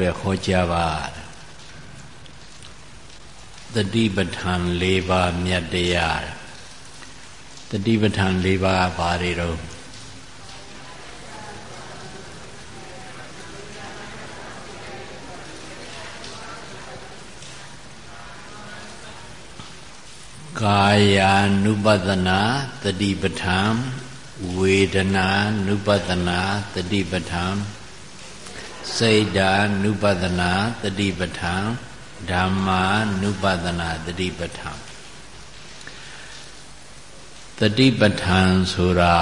တွေဟောကြားပါတတိပဋ္ဌာန်၄ပါးမြတ်တရားတတိပဋ္ဌာန်၄ပါးဘာတွေတော့ကာယ ानु ပဒနာတတိပဋ္ဌာန်ဝေဒနာ ानु ပဒနာတတိပဋ္ဌာန် စိတ်ဓာနုပဒနာတတိပဋ္ဌာန်ဓမ္မာနုပဒနာတတိပဋ္ဌာန်တတိပဋ္ဌာန်ဆိုတာ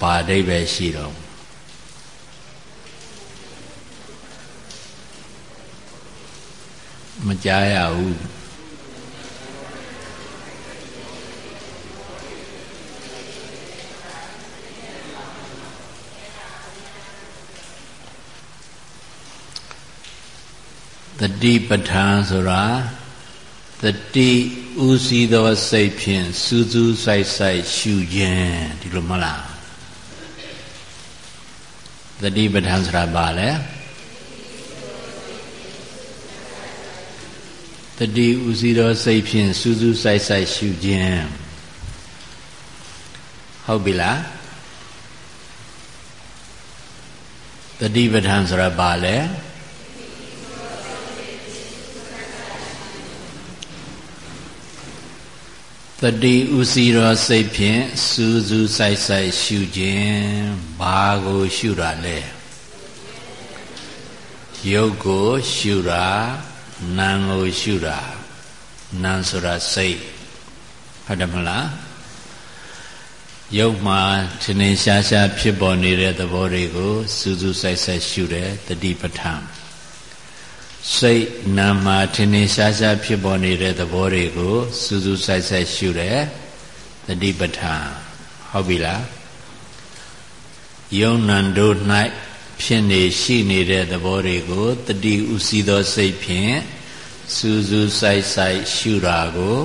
ဘာအဓိပ္ပာယ်ရှိတော့မကြားရဘူး တတိပဋ္ဌာန်ဆိုတာတတိဥစည်းသောစိတ်ဖြင့်စူးစူးဆိုင်ဆိုင်ရှုခြင်းဒီလိုမလားတတိပဋ္ဌာန်ဆိုတာဘာလဲတတိဥစည်းသောစိတ်ဖြင့်စူးစူးဆိုင်ဆိုင်ရှုခြင်းဟုတ်ပြီလားတတိပဋ္ဌာန်ဆိုတာဘာလဲ တတိဥစီရောစိတ်ဖြင့်စူးစူးဆိုင်ဆိုင်ရှုခြင်းဘာကိုရှုတာလဲရုပ်ကိုရှုတာနာမ်ကိုရှုတာနာမ်ဆိုတာစိတ်ဟုတ်တယ်မလားရုပ်မှာထင်ထင်ရှားရှားဖြစ်ပေါ်နေတဲ့သဘောတွေကိုစူးစူးဆိုင်ဆိုင်ရှုတယ်တတိပဋ္ဌာန် စိတ်နာမှာထင်ထင်ရှားရှားဖြစ်ပေါ်နေတဲ့သဘောတွေကိုစူးစူးဆိုင်ဆိုင်ရှုတယ်တတိပဋ္ဌာန်ဟုတ်ပြီလားယုံနံတို့၌ဖြစ်နေရှိနေတဲ့သဘောတွေကိုတတိဥစည်းသောစိတ်ဖြင့်စူးစူးဆိုင်ဆိုင်ရှုတာကို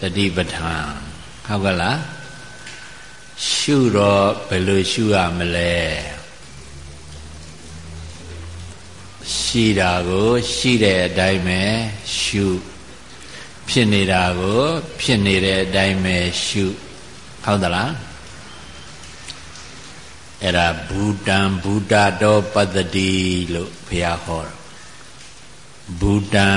တတိပဋ္ဌာန်ဟုတ်ကလားရှုတော့ဘယ်လိုရှုရမလဲ ရှိတာကိုရှိတဲ့အတိုင်းပဲရှုဖြစ်နေတာကိုဖြစ်နေတဲ့အတိုင်းပဲရှုဟုတ်သလားအဲ့ဒါဘူတံဘူတာတော်ပတ္တိလို့ဘုရားဟောတာဘူတံ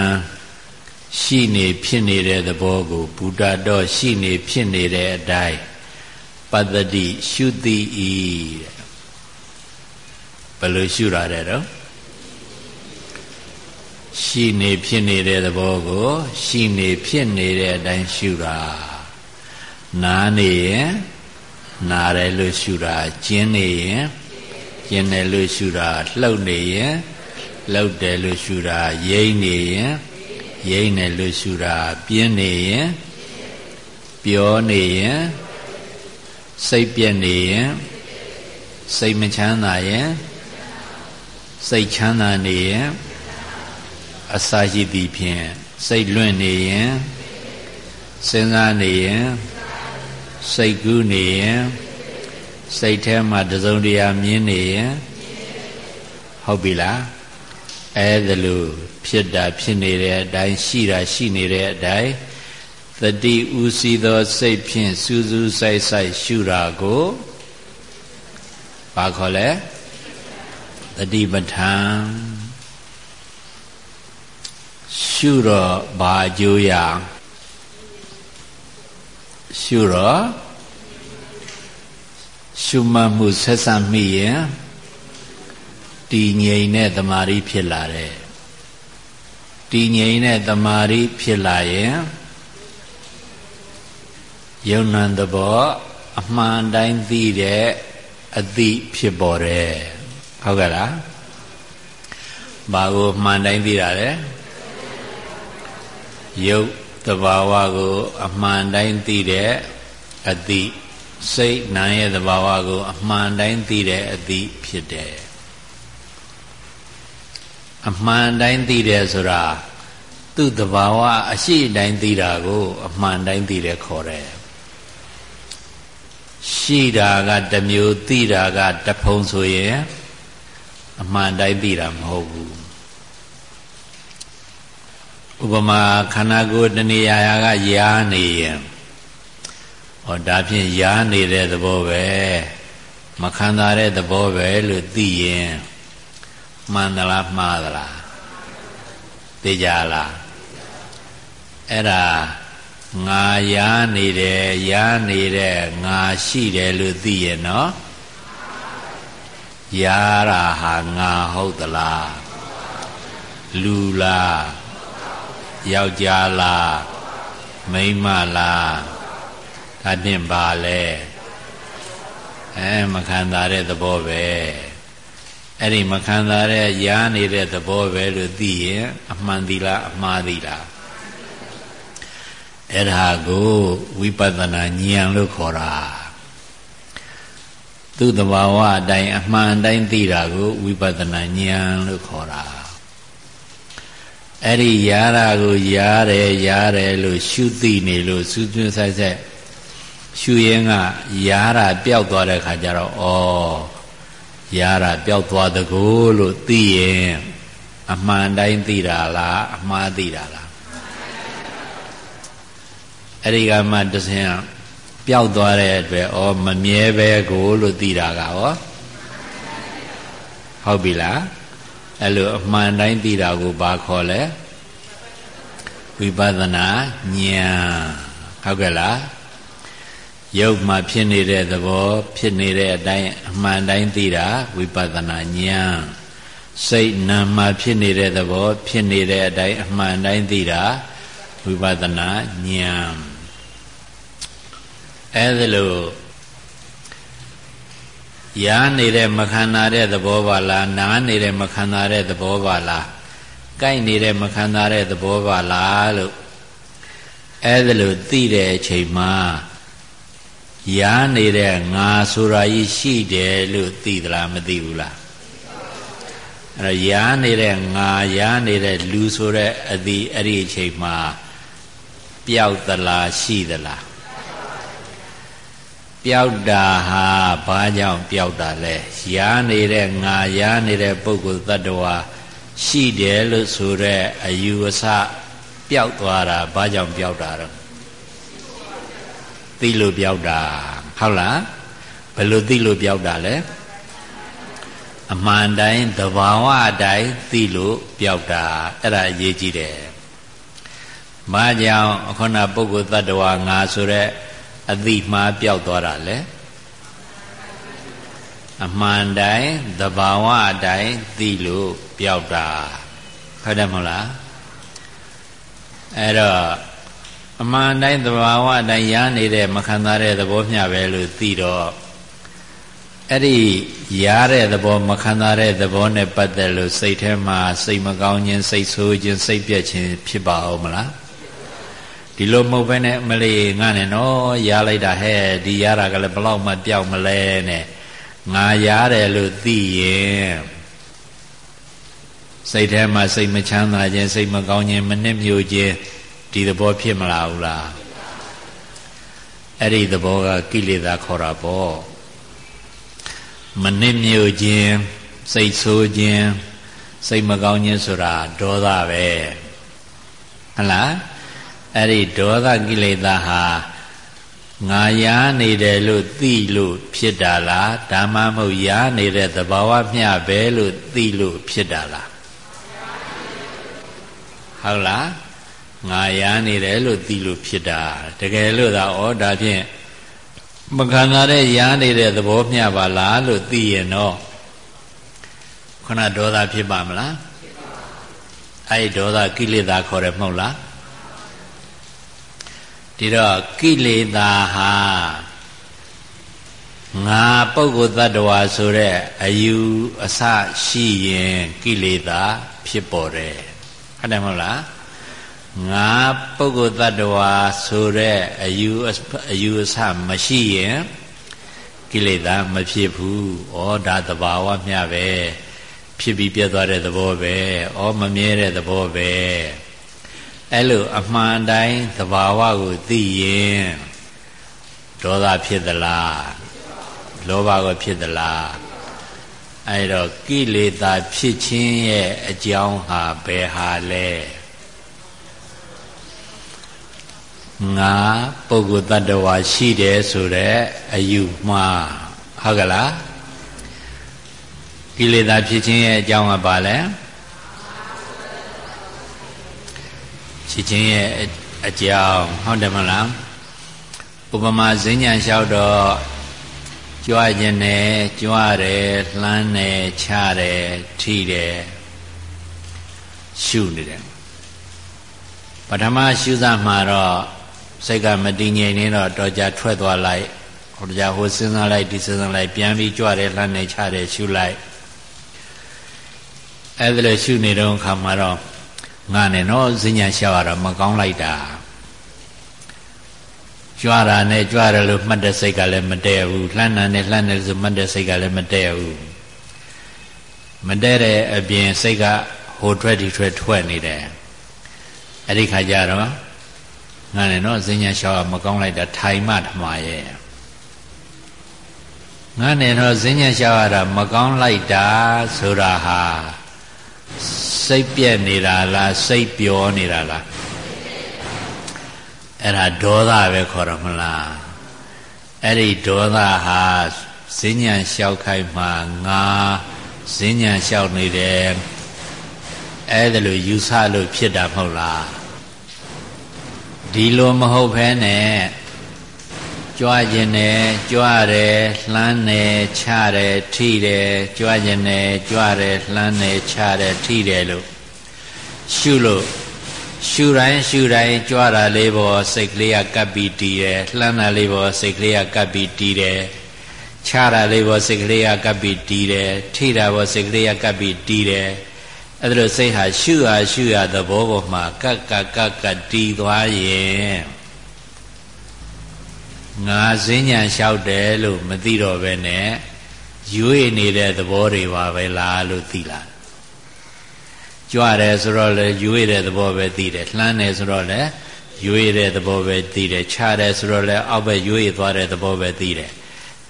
ရှိနေဖြစ်နေတဲ့သဘောကိုဘူတာတော်ရှိနေဖြစ်နေတဲ့အတိုင်းပတ္တိရှုတိဤဘယ်လိုရှုရတဲ့တော့ ရှိနေဖြစ်နေတဲ့သဘောကို ရှိနေဖြစ်နေတဲ့အတိုင်းရှုတာနားနေရင်နားတယ်လို့ရှုတာကျင်းနေရင်ကျင်းတယ်လို့ရှုတာလှုပ်နေရင်လှုပ်တယ်လို့ရှုတာရိမ့်နေရင်ရိမ့်တယ်လို့ရှုတာပြင်းနေရင်ပြောနေရင်စိတ်ပြက်နေရင်စိတ်မချမ်းသာရင်စိတ်ချမ်းသာနေရင် အစာရှိသည်ဖြင့်စိတ်လွင့်နေရင်စဉ်းစားနေရင်စိတ်ကူးနေရင်စိတ်ထဲမှာတစုံတရာမြင်နေရင်ဟုတ်ပြီလားအဲဒါလို့ဖြစ်တာဖြစ်နေတဲ့အတိုင်းရှိတာရှိနေတဲ့အတိုင်းသတိဥစည်းသောစိတ်ဖြင့်စူးစူးဆိုင်ဆိုင်ရှုတာကိုဘာခေါ်လဲသတိပဋ္ဌာန် ရှုတော့ဘာအကျိုးရရှုတော့ရှုမှတ်မှုဆက်ဆံမိရင်တည်ငြိမ်တဲ့တမာရီဖြစ်လာတယ်တည်ငြိမ်တဲ့တမာရီဖြစ်လာရင်ယုံနံသဘောအမှန်တိုင်းသိတဲ့အသိဖြစ်ပေါ်တယ်ဟုတ်ကဲ့လားဘာကိုအမှန်တိုင်းသိတာလဲ ရုပ်တဘာဝကို အမှန်တိုင်းသိတဲ့အတိစိတ်နာရဲ့တဘာဝကို အမှန်တိုင်းသိတဲ့အတိဖြစ်တယ်အမှန်တိုင်းသိတယ်ဆိုတာသူ့တဘာဝအရှိတိုင်းသိတာကို အမှန်တိုင်းသိတယ်ခေါ်တယ်ရှိတာကတစ်မျိုးသိတာကတဖုံဆိုရင်အမှန်တိုင်းသိတာမဟုတ်ဘူး ဥပမာခန္ဓာကိုယ်တဏှာရာကယားနေရင်ဟောဒါဖြင့်ယားနေတဲ့သဘောပဲမခံစားတဲ့သဘောပဲလို့သိရင်မှန်သလားမှားသလားသိကြလားအဲ့ဒါငါယားနေတယ်ယားနေတဲ့ငါရှိတယ်လို့သိရင်နော်ယားတာဟာငါဟုတ်သလားလူလား ယောက်ျားလားမိန်းမလားဒါတင်ပါလဲအဲမခံစားတဲ့သဘောပဲအဲ့ဒီမခံစားတဲ့ရားနေတဲ့သဘောပဲလို့သိရင်အမှန်သီလားအမှားသီလားအဲ့ဒါကိုဝိပဿနာဉာဏ်လို့ခေါ်တာသူ့တဘာဝအတိုင်းအမှန်တိုင်းသိတာကိုဝိပဿနာဉာဏ်လို့ခေါ်တာ အဲ့ဒီယာရာကိုယားတယ်ယားတယ်လို့ရှုသိနေလို့စူးစူးဆိုင်ဆိုင်ရှုရင်ကယားတာပျောက်သွားတဲ့ခါကျတော့ဩယားတာပျောက်သွားတကူလို့သိရင်အမှန်တိုင်းသိတာလားအမှားသိတာလားအဲ့ဒီကမှတစင်ပျောက်သွားတဲ့အတွက်ဩမမြဲပဲကိုလို့သိတာကဟောဟုတ်ပြီလား အဲ့လိုအမှန်တိုင်းသိတာကိုဘာခေါ်လဲဝိပဿနာဉာဏ်ဟုတ်ကဲ့လားရုပ်မှာဖြစ်နေတဲ့သဘော ဖြစ်နေတဲ့အတိုင်းအမှန်တိုင်းသိတာဝိပဿနာဉာဏ်စိတ်နာမှာဖြစ်နေတဲ့သဘော ဖြစ်နေတဲ့အတိုင်းအမှန်တိုင်းသိတာဝိပဿနာဉာဏ်အဲဒါလို့ ရားနေတဲ့မခံနာတဲ့သဘောပါလားနားနေတဲ့မခံနာတဲ့သဘောပါလားကိုက်နေတဲ့မခံနာတဲ့သဘောပါလားလို့အဲဒါလို့သိတဲ့အချိန်မှာရားနေတဲ့ငါဆိုတာကြီးရှိတယ်လို့သိသလားမသိဘူးလားအဲ့တော့ရားနေတဲ့ငါရားနေတဲ့လူဆိုတဲ့အသည်အဲ့ဒီအချိန်မှာပျောက်သလားရှိသလား ပျောက်တာဟာဘာကြောင့်ပျောက်တာလဲရားနေတဲ့ငါရားနေတဲ့ပုဂ္ဂိုလ်တ attva ရှိတယ်လို့ဆိုတဲ့အယူအဆပျောက်သွားတာဘာကြောင့်ပျောက်တာတော့သိလို့ပျောက်တာဟုတ်လားဘယ်လိုသိလို့ပျောက်တာလဲအမှန်တိုင်းသဘာဝအတိုင်းသိလို့ပျောက်တာအဲ့ဒါအရေးကြီးတယ်။ဘာကြောင့်ခုနပုဂ္ဂိုလ်တ attva ငါဆိုတဲ့ အသိမှားပျောက်သွားတာလဲအမှန်တိုင်းသဘာဝအတိုင်းသိလို့ပျောက်တာဟုတ်တယ်မဟုတ်လားအဲ့တော့အမှန်တိုင်းသဘာဝအတိုင်းရနေတဲ့မခံစားတဲ့သဘောမျှပဲလို့သိတော့အဲ့ဒီရတဲ့သဘောမခံစားတဲ့သဘောနဲ့ပတ်သက်လို့စိတ်ထဲမှာစိတ်မကောင်းခြင်းစိတ်ဆိုးခြင်းစိတ်ပြက်ခြင်းဖြစ်ပါဦးမလား ဒီလိုမဟုတ်ဘဲနဲ့မလေးငါနဲ့နော်ရလိုက်တာဟဲ့ဒီရတာကလည်းဘလောက်မှပျောက်မလဲနဲ့ငါရတယ်လို့သိရင်စိတ်ထဲမှာစိတ်မချမ်းသာခြင်းစိတ်မကောင်းခြင်းမနစ်မြို့ခြင်းဒီသဘောဖြစ်မလာဘူးလားအဲ့ဒီသဘောကကိလေသာခေါ်တာပေါ့မနစ်မြို့ခြင်းစိတ်ဆိုးခြင်းစိတ်မကောင်းခြင်းဆိုတာဒေါသပဲဟလား အဲ့ဒီဒေါသကိလေသာဟာငါရားနေတယ်လို့သိလို့ဖြစ်တာလားဓမ္မမဟုတ်ရားနေတဲ့သဘာဝမျှပဲလို့သိလို့ဖြစ်တာလားဟုတ်လားငါရားနေတယ်လို့သိလို့ဖြစ်တာတကယ်လို့သာဩဒါဖြင့်မခံစားတဲ့ရားနေတဲ့သဘောမျှပါလားလို့သိရင်တော့ခဏဒေါသဖြစ်ပါမလားအဲ့ဒီဒေါသကိလေသာခေါ်တယ်မဟုတ်လား ဒီတော့ကိလေသာဟာငါပုဂ္ဂိုလ်တ attva ဆိုတဲ့အယူအဆရှိရင်ကိလေသာဖြစ်ပေါ်တယ်ဟုတ်တယ်မဟုတ်လားငါပုဂ္ဂိုလ်တ attva ဆိုတဲ့အယူအယူအဆမရှိရင်ကိလေသာမဖြစ်ဘူးဩဒါသဘာဝမျှပဲဖြစ်ပြီးပြတ်သွားတဲ့သဘောပဲဩမမြဲတဲ့သဘောပဲ အဲ့လိုအမှန်တိုင်းသဘာဝကိုသိရင်ဒေါသဖြစ်သလားလောဘကိုဖြစ်သလားအဲ့တော့ကိလေသာဖြစ်ခြင်းရဲ့အကြောင်းဟာဘယ်ဟာလဲငါပုဂ္ဂိုလ်တ attva ရှိတယ်ဆိုတဲ့အယူမှားဟုတ်ကလားကိလေသာဖြစ်ခြင်းရဲ့အကြောင်းကဘာလဲ ဖြစ်ခြင်းရဲ့အကြောင်းဟုတ်တယ်မလားဥပမာဈဉ္ညာလျှောက်တော့ကြွခြင်းနဲ့ကြွတယ်လှမ်းတယ်ချတယ်ထိတယ်ရှုနေတယ်ပထမရှုစမှာတော့စိတ်ကမတည်ငြိမ်နေတော့တော်ကြထွက်သွားလိုက်ဟိုကြဟိုစဉ်းစားလိုက်ဒီစဉ်းစားလိုက်ပြန်ပြီးကြွတယ်လှမ်းတယ်ချတယ်ရှုလိုက်အဲ့ဒါလို့ရှုနေတော့ခါမှာတော့ ငါနဲ့တော့ဈဉ္ညာလျှောက်ရတော့မကောင်းလိုက်တာကြွားတာနဲ့ကြွားတယ်လို့မှတ်တဲ့စိတ်ကလည်းမတည့်ဘူးလှမ်းတာနဲ့လှမ်းတယ်ဆိုမှတ်တဲ့စိတ်ကလည်းမတည့်ဘူးမတည့်တဲ့အပြင်စိတ်ကဟိုထွက်ဒီထွက်ထွက်နေတယ်အဲ့ဒီခါကျတော့ငါနဲ့တော့ဇင်ညာလျှောက်မကောင်းလိုက်တာထိုင်မှထမရဲ့ငါနဲ့တော့ဇင်ညာလျှောက်ရတာမကောင်းလိုက်တာဆိုတာဟာ စိတ်ပြက်နေတာလားစိတ်ပျော်နေတာလားအဲ့ဒါဒေါသပဲခေါ်ရမလားအဲ့ဒီဒေါသဟာဈဉ္ညာလျှောက်ခိုင်းမှာငါဈဉ္ညာလျှောက်နေတယ်အဲ့ဒါလိုယူဆလို့ဖြစ်တာမဟုတ်လားဒီလိုမဟုတ်ဘဲနဲ့ ကြွားခြင်းနဲ့ကြွားတယ်လှမ်းတယ်ချတယ်ထိတယ်ကြွားခြင်းနဲ့ကြွားတယ်လှမ်းတယ်ချတယ်ထိတယ်လို့ရှုလို့ရှူတိုင်းရှူတိုင်းကြွားတာလေးပေါ်စိတ်ကလေးကကပ်ပြီးတည်တယ်လှမ်းတာလေးပေါ်စိတ်ကလေးကကပ်ပြီးတည်တယ်ချတာလေးပေါ်စိတ်ကလေးကကပ်ပြီးတည်တယ်ထိတာပေါ်စိတ်ကလေးကကပ်ပြီးတည်တယ်အဲ့ဒါလို့စိတ်ဟာရှုဟာရှုရသဘောပေါ်မှာကပ်ကပ်ကပ်ကပ်တည်သွားရင် ငါစဉ္ညာလျှောက်တယ်လို့မသိတော့ပဲနဲ့ရွေ့နေတဲ့သဘောတွေပါပဲလားလို့သိလားကြွတယ်ဆိုတော့လေရွေ့တဲ့သဘောပဲသိတယ်လှမ်းတယ်ဆိုတော့လေရွေ့တဲ့သဘောပဲသိတယ်ခြားတယ်ဆိုတော့လေအောက်ပဲရွေ့သွားတဲ့သဘောပဲသိတယ်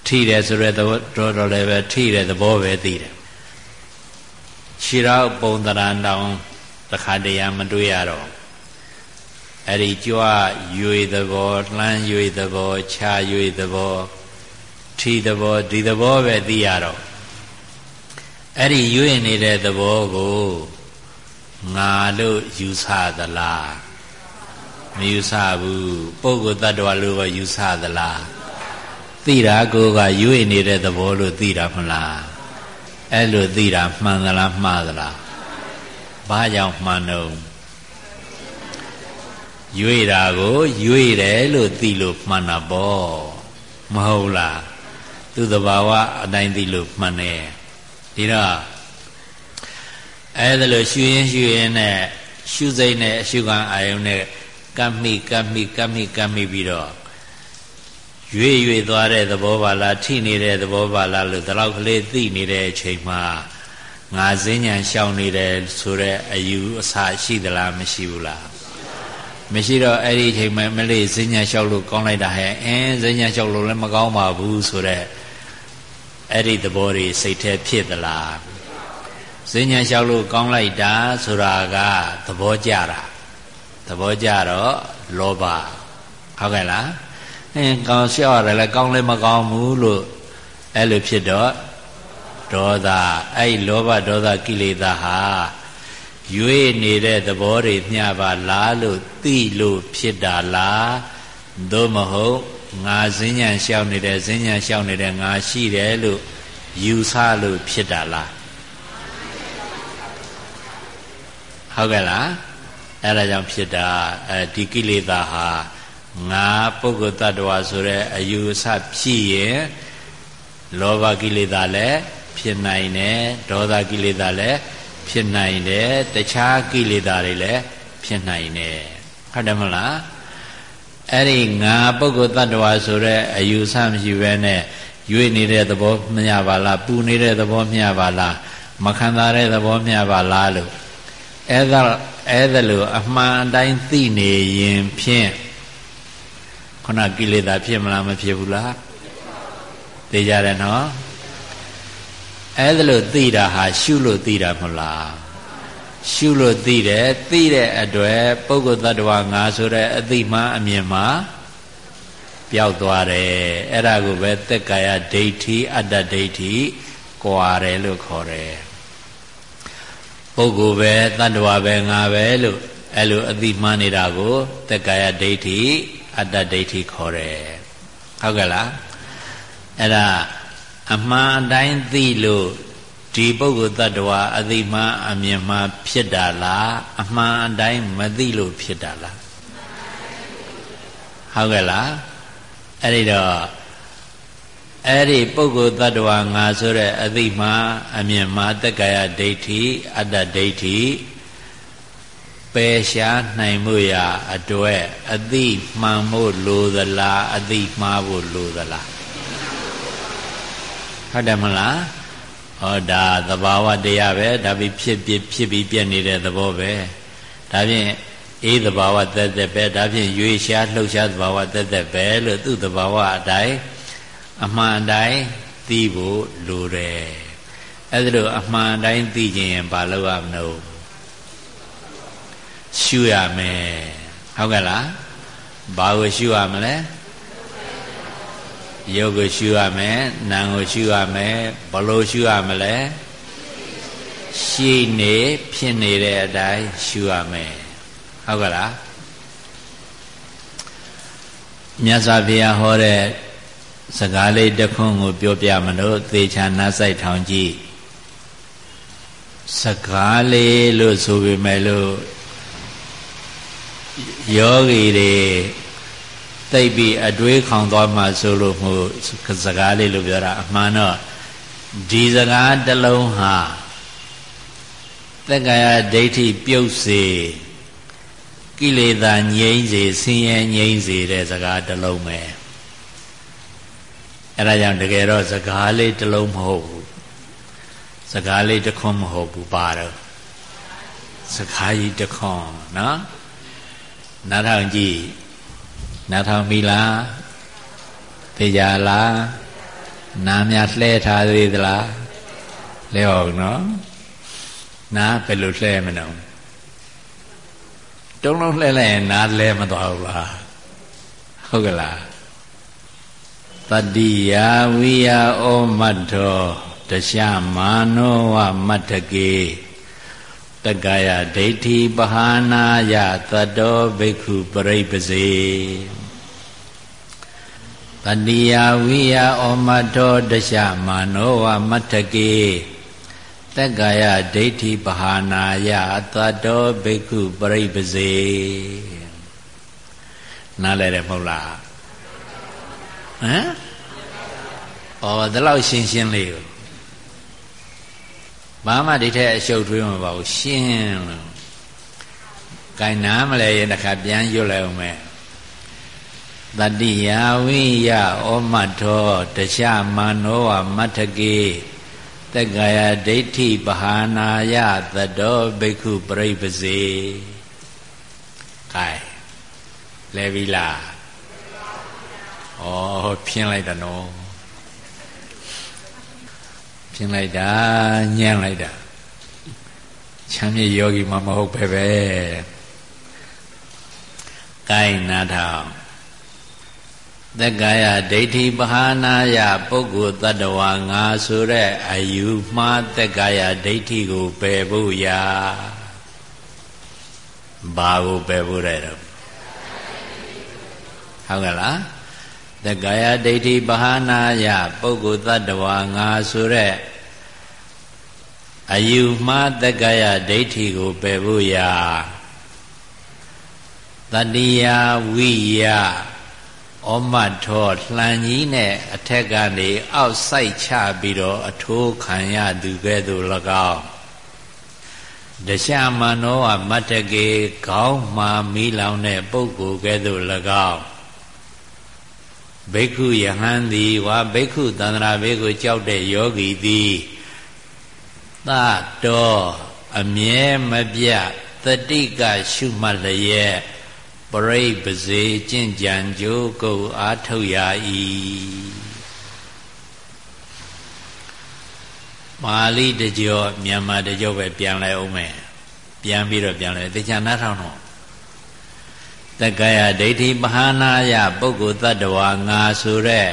ထိတယ်ဆိုတဲ့သဘောတော့လည်းပဲထိတဲ့သဘောပဲသိတယ်ခြေတော့ပုံတရံတောင်တခါတရံမတွေ့ရတော့ အဲ့ဒီကြွရွေသဘောလှမ်းရွေသဘောခြားရွေသဘောထိသဘောဒီသဘောပဲသိရတော့အဲ့ဒီရွေနေတဲ့သဘောကိုငါလို့ယူဆသလားမယူဆဘူးပုဂ္ဂိုလ်တ attva လို့ပဲယူဆသလားသိတာကိုကရွေ့နေတဲ့သဘောလို့သိတာမလားအဲ့လိုသိတာမှန်သလားမှားသလားဘာကြောင့်မှန်တော့ ရွေ့တာကိုရွေ့တယ်လို့သိလို့မှန်တာပေါ့မဟုတ်လားသူ့သဘာဝအတိုင်းသိလို့မှန်တယ်ဒီတော့အဲဒါလို့ရှူရင်ရှူရင်နဲ့ရှုစိတ်နဲ့အရှုခံအာယုံနဲ့ကပ်မိကပ်မိကပ်မိကပ်မိပြီးတော့ရွေ့ရွေ့သွားတဲ့သဘောပါလားထိနေတဲ့သဘောပါလားလို့ဒီလောက်ကလေးသိနေတဲ့အချိန်မှာငါစဉ္ညာရှောင်နေတယ်ဆိုတဲ့အယူအဆရှိသလားမရှိဘူးလား မရှိတော့အဲ့ဒီအချိန်မှာမလေးစဉ္ညာလျှောက်လို့ကောင်းလိုက်တာဟဲ့အင်းစဉ္ညာလျှောက်လို့လည်းမကောင်းပါဘူးဆိုတော့အဲ့ဒီသဘောတွေစိတ်ထဲဖြစ်သလားစဉ္ညာလျှောက်လို့ကောင်းလိုက်တာဆိုတာကသဘောကြတာသဘောကြတော့လောဘဟုတ်ကဲ့လားအင်းကောင်းလျှောက်ရတယ်လည်းကောင်းလည်းမကောင်းဘူးလို့အဲ့လိုဖြစ်တော့ဒေါသအဲ့လောဘဒေါသကိလေသာဟာ ရွေ့နေတဲ့သဘောတွေမျှပါလားလို့သိလို့ဖြစ်တာလားသို့မဟုတ်ငါစဉ္ညာလျှောက်နေတဲ့စဉ္ညာလျှောက်နေတဲ့ငါရှိတယ်လို့ယူဆလို့ဖြစ်တာလားဟုတ်ကဲ့လားအဲ့ဒါကြောင့်ဖြစ်တာအဲဒီကိလေသာဟာငါပုဂ္ဂိုလ်တ attva ဆိုတဲ့အယူအဆဖြစ်ရင်လောဘကိလေသာလည်းဖြစ်နိုင်တယ်ဒေါသကိလေသာလည်း ဖြစ်နိုင်တယ်တခြားကိလေသာတွေလည်းဖြစ်နိုင်တယ်ဟုတ်တယ်မလားအဲ့ဒီငါပုဂ္ဂိုလ်တ attva ဆိုတဲ့အယူဆမရှိဘဲနဲ့ရွေ့နေတဲ့သဘောမျှပါလားပူနေတဲ့သဘောမျှပါလားမခံစားတဲ့သဘောမျှပါလားလို့အဲ့ဒါအဲ့ဒါလို့အမှန်အတိုင်းသိနေရင်ဖြင့်ခုနကိလေသာဖြစ်မလားမဖြစ်ဘူးလားသိကြတယ်နော် အဲ့ဒါလို့သိတာဟာရှုလို့သိတာမဟုတ်လားရှုလို့သိတယ်သိတဲ့အတွက်ပုဂ္ဂိုလ်တ attva ငါဆိုတဲ့အသိမှအမြင်မှပျောက်သွားတယ်အဲ့ဒါကိုပဲသက်ကာယဒိဋ္ဌိအတ္တဒိဋ္ဌိကွာတယ်လို့ခေါ်တယ်ပုဂ္ဂိုလ်ပဲတ attva ပဲငါပဲလို့အဲ့လိုအသိမှန်းနေတာကိုသက်ကာယဒိဋ္ဌိအတ္တဒိဋ္ဌိခေါ်တယ်ဟုတ်ကဲ့လားအဲ့ဒါ အမှန်တိုင်းသိလို့ဒီပုဂ္ဂိုလ်တ attva အသိမှအမြင်မှဖြစ်တာလားအမှန်အတိုင်းမသိလို့ဖြစ်တာလားဟုတ်ကဲ့လားအဲ့ဒီတော့အဲ့ဒီပုဂ္ဂိုလ်တ attva ငါဆိုတဲ့အသိမှအမြင်မှတက္ကရာဒိဋ္ဌိအတ္တဒိဋ္ဌိပယ်ရှားနိုင်မှုရာအတွက်အသိမှန်ဖို့လိုသလားအသိမှားဖို့လိုသလား ဟုတ်တယ်မလားဟောဒါသဘာဝတရားပဲဒါပြီးဖြစ်ဖြစ်ဖြစ်ပြီးပြည့်နေတဲ့သဘောပဲဒါဖြင့်အေးသဘာဝသက်သက်ပဲဒါဖြင့်ရွေရှားလှုပ်ရှားသဘာဝသက်သက်ပဲလို့သူ့သဘာဝအတိုင်းအမှန်အတိုင်းသိဖို့လိုတယ်အဲ့ဒါလို့အမှန်အတိုင်းသိခြင်းရင်ဘာလုပ်ရမလို့ရှုရမယ်ဟုတ်ကဲ့လားဘာကိုရှုရမလဲ ရုပ်ကိုရှုရမယ်နာမ်ကိုရှုရမယ်ဘလို့ရှုရမလဲရှိနေဖြစ်နေတဲ့အတိုင်းရှုရမယ်ဟုတ်ကဲ့လားမြတ်စွာဘုရားဟောတဲ့စကားလေးတစ်ခွန်းကိုပြောပြမလို့သေချာနားဆိုင်ထောင်ကြည့်စကားလေးလို့ဆိုပေမဲ့လို့ယောဂီတွေ သိပြီးအတွေးခေါင်သွားမှဆိုလို့မို့စကားလေးလို့ပြောတာအမှန်တော့ဒီစကားတစ်လုံးဟာသက္ကာယဒိဋ္ဌိပြုတ်စေကိလေသာငြိမ့်စေဆင်းရဲငြိမ့်စေတဲ့စကားတစ်လုံးပဲအဲဒါကြောင့်တကယ်တော့စကားလေးတစ်လုံးမဟုတ်ဘူးစကားလေးတစ်ခွန်းမဟုတ်ဘူးပါတော့စကားကြီးတစ်ခွန်းနော်နားထောင်ကြည့် နားထောင်ပြီလားသိကြလားနားများလှဲထားသေးသလားလဲအောင်နော်နားဘယ်လိုလှဲမလို့တုံးလုံးလှဲလိုက်ရင်နားလဲမသွားဘူးလားဟုတ်ကလားတတိယဝိယဩမတ္ထောတရှမာနောဝမတ္ထကေ တက္ကယဒိဋ္ဌိပဟာနာယသတ္တောဘိက္ခုပရိပစေတတိယဝိယဩမထောတရှမာနောဝမထကေတက္ကယဒိဋ္ဌိပဟာနာယသတ္တောဘိက္ခုပရိပစေနားလဲတယ်မဟုတ်လားဟမ်ဩဒါလောက်ရှင်းရှင်းလေးကို ဘာမှဒီထက်အရှုပ်ထွေးမပါဘူးရှင်းလို့ဂိုင်နာမလဲရင်တစ်ခါပြန်ရွတ်လိုက်အောင်မယ်တတိယဝိယဩမထောတခြားမနောဝမထကေတက္ကယဒိဋ္ဌိပဟာနာယသတောဘိက္ခုပရိပစေကဲလဲပြီလားဩဖြင်းလိုက်တာနော် ဖြင်းလိုက်တာညံ့လိုက်တာချမ်းမြေယောဂီမှမဟုတ်ပဲပဲကိုင်းနာထောင်သက္ကာယဒိဋ္ဌိပဟာနာယပုဂ္ဂိုလ်တ attva ငါဆိုတဲ့အယူမှားသက္ကာယဒိဋ္ဌိကိုပယ်ဖို့ရာဘာကိုပယ်ဖို့လဲတော့ဟုတ်ကဲ့လား တက္ကာယဒိဋ္ဌိပဟာနာယပုဂ္ဂိုလ်တ attva ငါဆိုတဲ့အယူမှားတက္ကာယဒိဋ္ဌိကိုပယ်ဖို့ရာတတိယဝိယဩမထောလှန်ကြီးနဲ့အထက်ကနေအောက်ဆိုင်ချပြီးတော့အထိုးခံရသူကဲ့သို့၎င်းဒရှမနောဝမတ္တကေခေါင်းမှမီးလောင်တဲ့ပုဂ္ဂိုလ်ကဲ့သို့၎င်း ဘိက္ခုယဟန်သည်ဝါဘိက္ခုသန္တရာဘေကိုကြောက်တဲ့ယောဂီသည်သတော်အမြဲမပြတ်တတိကရှုမှတ်လျက်ပရိပစေကျင့်ကြံကြိုးကုပ်အားထုတ်ရ၏ပါဠိတကြောမြန်မာတကြောပဲပြန်လဲအောင်မယ်ပြန်ပြီးတော့ပြန်လဲတရားနာထောင်းတော့ တက္ကယဒိဋ္ဌိပဟာနာယပုဂ္ဂိုလ်တ attva ငါဆိုတဲ့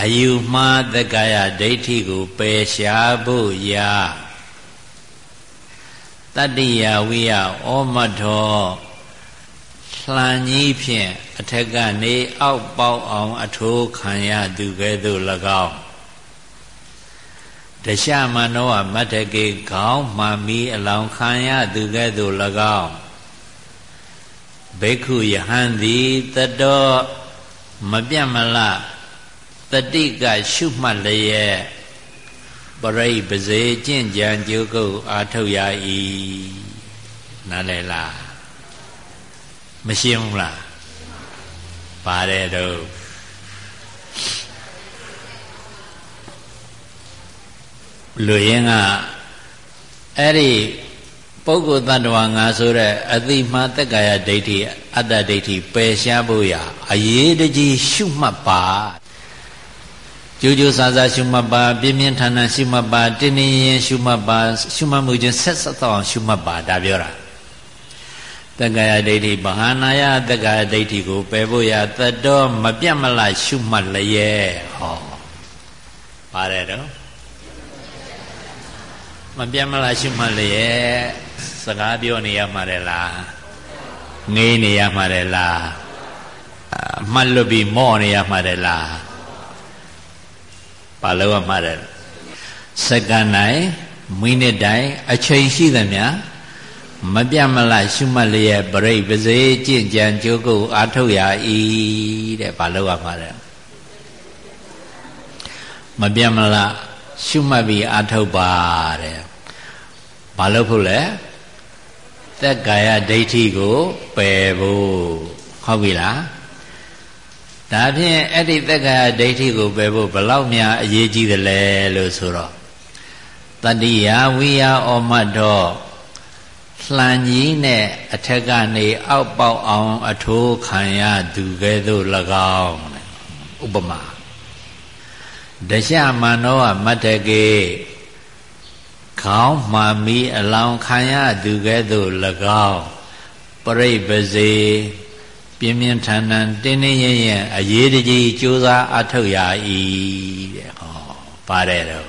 အယူမှားတက္ကယဒိဋ္ဌိကိုပယ်ရှားဖို့ရာတတ္တိယဝိယဩမထောလှန်ကြီးဖြင့်အထက်ကနေအောက်ပေါက်အောင် အထိုးခံရသူကဲ့သို့၎င်းတရှမနောမတ္တကေခေါင်းမှမီအလောင်ခံရသူကဲ့သို့၎င်း ဘိက္ခုယဟန်သည်တတောမပြတ်မလတတိကရှုမှတ်လျက်ပရိပစေကျင့်ကြံကြုတ်ကုတ်အာထုတ်ရ၏နားလည်လားမရှင်းဘူးလားပါတယ်တော့လူရင်းကအဲ့ဒီ ပုဂ္ဂိုလ်တ attva ငါဆိုတဲ့အတိမှတက္ကာယဒိဋ္ဌိအတ္တဒိဋ္ဌိပယ်ရှားဖို့ရအရေးတကြီးရှုမှတ်ပါကြိုးကြိုးစားစားရှုမှတ်ပါပြင်းပြင်းထန်ထန်ရှုမှတ်ပါတင်းတင်းရင်ရှုမှတ်ပါရှုမှတ်မှုချင်းဆက်ဆက်တော့ရှုမှတ်ပါဒါပြောတာတက္ကာယဒိဋ္ဌိဗဟာနာယတက္ကာယဒိဋ္ဌိကိုပယ်ဖို့ရတတော်မပြတ်မလရှုမှတ်လျက်ဟောပါတယ်တော့မပြတ်မလရှုမှတ်လျက် စကားပြောနေရမှာတယ်လားငေးနေရမှာတယ်လားမှတ်လွတ်ပြီးမော့နေရမှာတယ်လားဘာလို့ရမှာတယ်စက္ကန့်တိုင်းမိနစ်တိုင်းအချိန်ရှိသမျှမပြတ်မလရှုမှတ်လျက်ပြိပစေကြင့်ကြံကြိုးကုပ်အာထုတ်ရ၏တဲ့ဘာလို့ရမှာလဲမပြတ်မလရှုမှတ်ပြီးအာထုတ်ပါတဲ့ဘာလို့ဖို့လဲ သက်ကာယဒိဋ္ဌိကိုပယ်ဖို့ဟုတ်ပြီလားဒါဖြင့်အဲ့ဒီသက်ကာယဒိဋ္ဌိကိုပယ်ဖို့ဘလောက်များအရေးကြီးသလဲလို့ဆိုတော့တတိယဝိယဩမတ်တော်လှန်ကြီးနဲ့အထက်ကနေအောက်ပေါက်အောင်အထိုးခံရသူကဲ့သို့၎င်းဥပမာဒရှမနောမတ္တကေ ခေါင်းမှမီအလောင်ခံရသူကဲ့သို့၎င်းပရိပစေပြင်းပြင်းထန်ထန်တင်းတင်းရဲရဲအရေးတကြီးကြိုးစားအထောက်ရ၏တဲ့ဟောပါတယ်တော့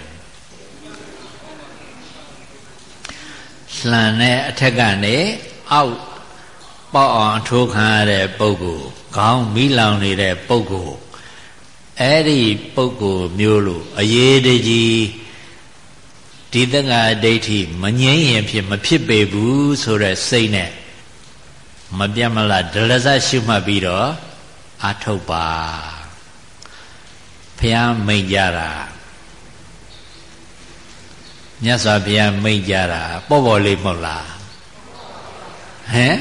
လှန်တဲ့အထက်ကနေအောက်ပေါက်အောင်အထိုးခံရတဲ့ပုဂ္ဂိုလ်ခေါင်းမိလောင်နေတဲ့ပုဂ္ဂိုလ်အဲ့ဒီပုဂ္ဂိုလ်မျိုးလို့အရေးတကြီး ဒီတက္ကဒိဋ္ဌိမငြိမ်းရင်ဖြစ်မဖြစ်ပေဘူးဆိုတဲ့စိတ်နဲ့မပြတ်မလားဒလဇရှုမှတ်ပြီးတော့အာထုတ်ပါဖះမိတ်ကြတာမြတ်စွာဘုရားမိတ်ကြတာပေါ့ပေါ့လေးမဟုတ်လားဟမ်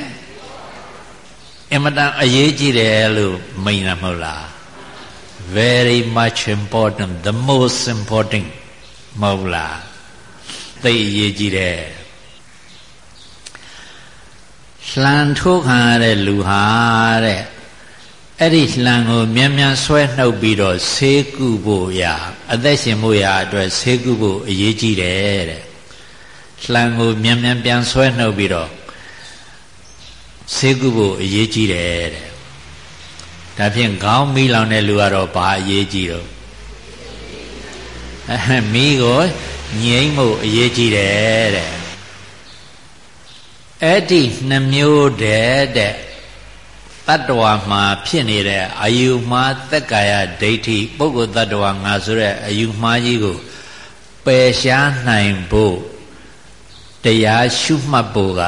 အမတန်အရေးကြီးတယ်လို့မိန်တာမဟုတ်လား very much important the most important မဟုတ်လား သိအရေးကြီးတယ်လှန်ထိုးခံရတဲ့လူဟာတဲ့အဲ့ဒီလှန်ကိုမြန်မြန်ဆွဲနှုတ်ပြီးတော့ဆေးကုဖို့ရအသက်ရှင်ဖို့ရအတွက်ဆေးကုဖို့အရေးကြီးတယ်တဲ့လှန်ကိုမြန်မြန်ပြန်ဆွဲနှုတ်ပြီးတော့ဆေးကုဖို့အရေးကြီးတယ်တဲ့ဒါဖြင့်ခေါင်းမီးလောင်တဲ့လူကတော့ဘာအရေးကြီးတော့အဲမီးကို ငြိမ့်မှုအရေးကြီးတယ်တဲ့အဲ့ဒီနှမျိုးတည်းတဲ့တတ္တဝါမှာဖြစ်နေတဲ့အယူမှားသက်ကာယဒိဋ္ဌိပုဂ္ဂိုလ်တ attva ငါဆိုတဲ့အယူမှားကြီးကိုပယ်ရှားနိုင်ဖို့တရားရှုမှတ်ဖို့က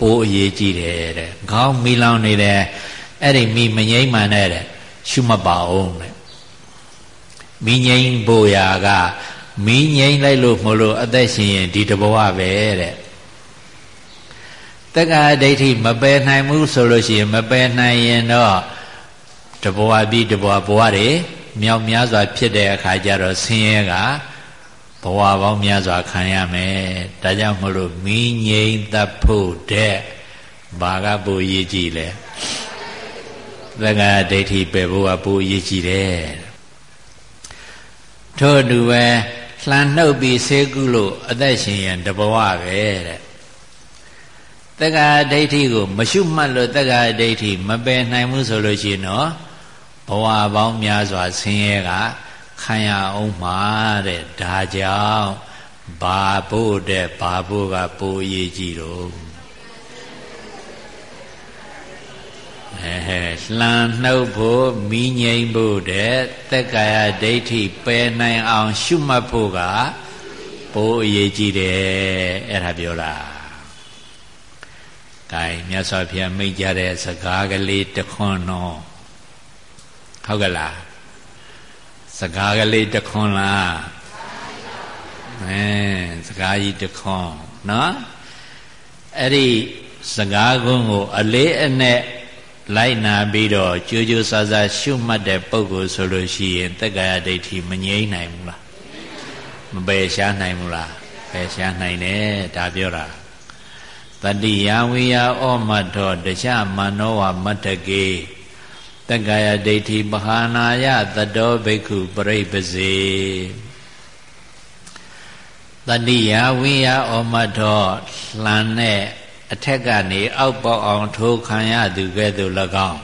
ပိုးအရေးကြီးတယ်တဲ့ခေါင်းမီလောင်နေတဲ့အဲ့ဒီမိမငိမ့်မှန်တဲ့ရှုမှတ်ပါအောင်တဲ့မိငိမ့်ဖို့ရာက မီးငိမ့်လိုက်လို့မလို့အသက်ရှင်ရင်ဒီတဘဝပဲတဲ့တက္ကရာဒိဋ္ဌိမပယ်နိုင်ဘူးဆိုလို့ရှိရင်မပယ်နိုင်ရင်တော့တဘဝပြီးတဘဝဘဝတွေမြောက်များစွာဖြစ်တဲ့အခါကျတော့ဆင်းရဲကဘဝပေါင်းများစွာခံရမယ်ဒါကြောင့်မလို့မီးငိမ့်တတ်ဖို့တဲ့ဘာကပိုရည်ကြည်လဲသက္ကာဒိဋ္ဌိပယ်ဖို့ကပိုရည်ကြည်တယ်ထို့အတူပဲ လှန်နှုတ်ပြီးဆေးကုလို့အသက်ရှင်ရင်တဘဝပဲတဲ့တက္ကရာဒိဋ္ဌိကို မရှုမှတ်လို့တက္ကရာဒိဋ္ဌိမပယ်နိုင်ဘူးဆိုလို့ရှိရင်တော့ဘဝပေါင်းများစွာဆင်းရဲကခံရအောင်မှာတဲ့ဒါကြောင့်ဘာဖို့တဲ့ဘာဖို့ကပိုအရေးကြီးတော့ အဲလှန်နှုတ်ဖို့မိငိမ့်ဖို့တဲ့သက်ကာယဒိဋ္ဌိပယ်နိုင်အောင်ရှုမှတ်ဖို့ကပိုအရေးကြီးတယ်အဲ့ဒါပြောတာ။ကဲမြတ်စွာဘုရားမိန့်ကြတဲ့စကားကလေးတခွန်းတော့ဟုတ်ကလားစကားကလေးတခွန်းလားအဲစကားကြီးတခွန်းနော်အဲ့ဒီစကားကုန်းကို အလေးအနက် လိုက်နာပြီးတော့ကြိုးကြိုးဆာဆာရှုမှတ်တဲ့ပုဂ္ဂိုလ်ဆိုလို့ရှိရင်တက္ကရာဒိဋ္ဌိမငြိမ့်နိုင်ဘူးလားမပယ်ရှားနိုင်ဘူးလားပယ်ရှားနိုင်တယ်ဒါပြောတာတတိယဝိယဩမတ်တော်တခြားမနောဝမတ္တကေတက္ကရာဒိဋ္ဌိပဟာနာယသတောဘိက္ခုပရိပစေတတိယဝိယဩမတ်တော်လှန်တဲ့ အထက်ကနေအောက်ပေါက်အောင်ထိုးခံရသူကဲ့သို့၎င်း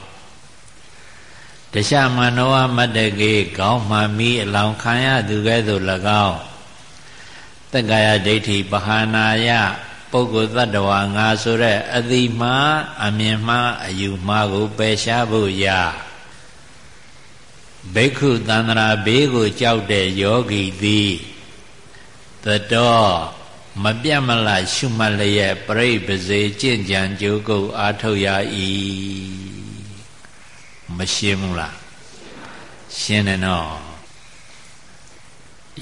တခြားမနောဝမတ္တကေကောင်းမှမိအလောင်ခံရသူကဲ့သို့၎င်းတက္ကရာဒိဋ္ဌိပဟာနာယပုဂ္ဂိုလ်တ attva ငါဆိုတဲ့အတိမှားအမြင်မှားအယူမှားကိုပယ်ရှားဖို့ရဘိက္ခုသန္တရာဘေးကိုကြောက်တဲ့ယောဂီသည်တတော် မပြတ်မလရှုမှတ်လျက်ပြိပစေကြင့်ကြံကြိုးကုပ်အားထုတ်ရ၏မရှင်းဘူးလားရှင်းတယ်နော်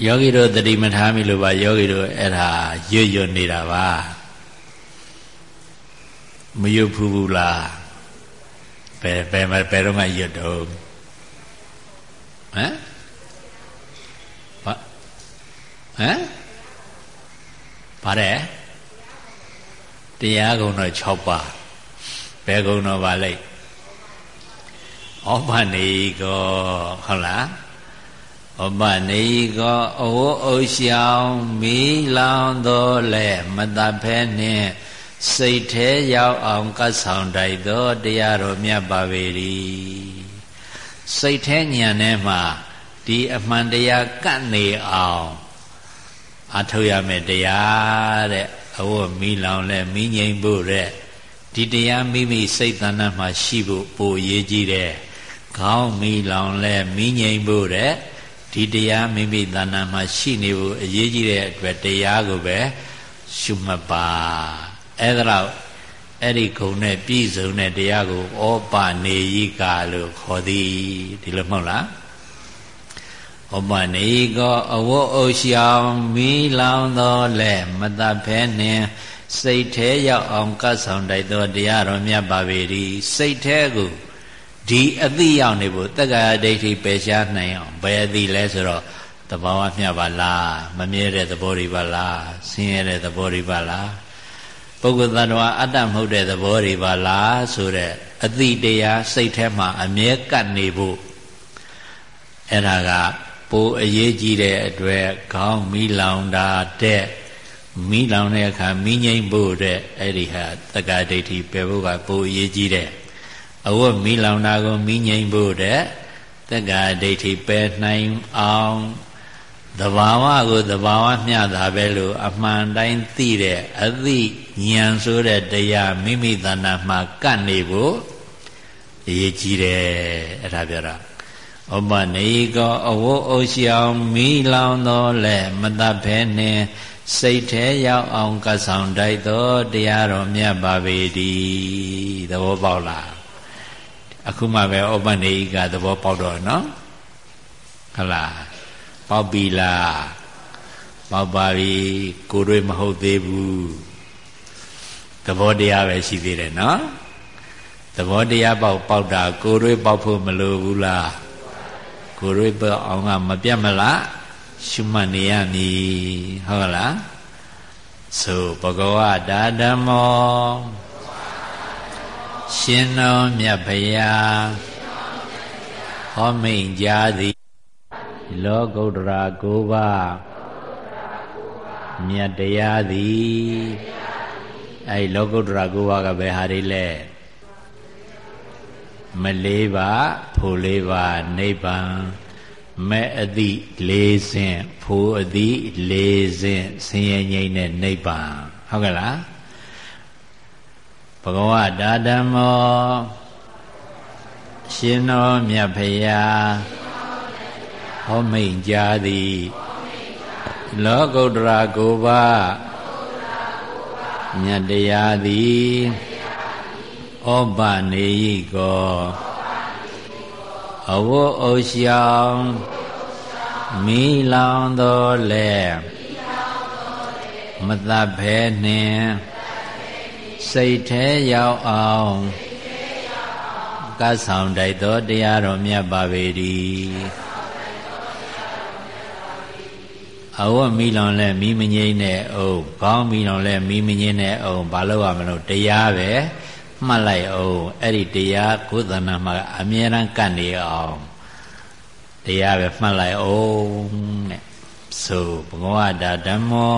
ယောဂီတို့တတိမထားမိလို့ပါယောဂီတို့အဲ့ဒါရွတ်ရွတ်နေတာပါမရွတ်ဘူးဘူးလားဘယ်ဘယ်ဘယ်တော့မှရွတ်တော့ဟမ်ဘာဟမ် ဗါတဲ့တရားဂုဏ်တော်6ပါးဘယ်ဂုဏ်တော်ပါလဲဩပနေကောဟုတ်လားဩပနေကောအဝတ်အုပ်ရှောင်မီလောင်တော်လဲမတဖဲနှင့်စိတ်ထဲရောက်အောင်ကတ်ဆောင်တိုက်သောတရားတော်မြတ်ပါပေ၏စိတ်ထဲညံထဲမှာဒီအမှန်တရားကတ်နေအောင် အထုတ်ရမယ်တရားတဲ့အဝတ်မီးလောင်လဲမီးငိမ့်ဖို့တဲ့ဒီတရားမိမိစိတ်တဏ္ဍမှာရှိဖို့ပိုရေးကြီးတယ်ခေါင်းမီးလောင်လဲမီးငိမ့်ဖို့တဲ့ဒီတရားမိမိတဏ္ဍမှာရှိနေဖို့အရေးကြီးတဲ့အတွက်တရားကိုပဲရှုမှတ်ပါအဲ့ဒါတော့အဲ့ဒီဂုံနဲ့ပြည့်စုံတဲ့တရားကိုဩပနေယိကာလို့ခေါ်သည်ဒီလိုမဟုတ်လား ဩပနေကောအဝတ်အုပ်ရှောင်မီးလောင်သောလဲမတတ်ဖဲနှင်စိတ်แท้ရောက်အောင်ကတ်ဆောင်တိုက်သောတရားတော်မြတ်ပါပေ၏စိတ်แท้ကိုဒီအသိရောက်နေဖို့တက္ကရာဒိဋ္ဌိပယ်ရှားနိုင်အောင်ဘယ်အသိလဲဆိုတော့တဘာဝမျှပါလားမမြဲတဲ့သဘောတွေပါလားဆင်းရဲတဲ့သဘောတွေပါလားပုဂ္ဂိုလ်သတ္တဝါအတ္တမဟုတ်တဲ့သဘောတွေပါလားဆိုတဲ့အသိတရားစိတ်ထဲမှာအမြဲကပ်နေဖို့အဲ့ဒါက ပိုအရေးကြီးတဲ့အတွက်ခေါင်းမီးလောင်တာတဲ့မီးလောင်တဲ့အခါမီးငိမ့်ဖို့တဲ့အဲ့ဒီဟာတက္ကဒိဋ္ဌိပယ်ဖို့ကပိုအရေးကြီးတဲ့အဝတ်မီးလောင်တာကိုမီးငိမ့်ဖို့တဲ့တက္ကဒိဋ္ဌိပယ်နိုင်အောင်သဘာဝကိုသဘာဝမျှတာပဲလို့အမှန်တိုင်းသိတဲ့အသိဉာဏ်ဆိုတဲ့တရားမိမိတဏ္ဍာမှာကပ်နေဖို့အရေးကြီးတယ်အဲ့ဒါပြောတာ ဥပနေကောအဝတ်အုပ်ရှောင်မီးလောင်တော်လဲမတတ်ဖဲနဲ့စိတ်ထဲရောက်အောင်ကဆောင်တိုက်သောတရားတော်မြတ်ပါပေသည်သဘောပေါက်လားအခုမှပဲဥပနေကသဘောပေါက်တော့နော်ဟုတ်လားပေါက်ပြီလားပေါက်ပါပြီကိုယ်တွေမဟုတ်သေးဘူးသဘောတရားပဲရှိသေးတယ်နော်သဘောတရားပေါက်ပေါက်တာကိုယ်တွေပေါက်ဖို့မလိုဘူးလား ကိုယ်တွေပေါက်အောင်ကမပြတ်မလားရှုမှတ်နေရမည်ဟုတ်လားဆိုဘဂဝတာဓမ္မောရှင်တော်မြတ်ဖရာဟောမိန်ကြားသည်လောကုတ္တရာ၉ပါးမြတ်တရားသည်အဲလောကုတ္တရာကိုးပါးကဘယ်ဟာတွေလဲ မလေးပါဖို့လေးပါနိဗ္ဗာန်မဲ့အသည့်လေးစင်ဖို့အသည့်လေးစင်ဆင်းရဲငြိမ်းတဲ့နိဗ္ဗာန်ဟုတ်ကဲ့လားဘဂဝတာဓမ္မောရှင်တော်မြတ်ဖရာဟောမိန်ကြသည်လောကုတ္တရာကိုပါမြတ်တရားသည် ဩပနေဤကောအဝတ်အုပ်ရှောင်းမိလောင်တော်လဲမတတ်ဖဲနှင့်စိတ်แท้ရောက်အောင်ကဆောင်တိုက်သောတရားတော်မြတ်ပါပေ၏အဝတ်မိလောင်လဲမိမငိမ့်နဲ့အောင်ခေါင်းမိလောင်လဲမိမငိမ့်နဲ့အောင်ဘာလို့ရမလို့တရားပဲ မှတ်လိုက်အောင်အဲ့ဒီတရားကိုယ်သဏ္ဍာန်မှာအမြဲတမ်းကတ်နေအောင်တရားပဲမှတ်လိုက်အောင်တဲ့ဆိုဘဂဝတာဓမ္မော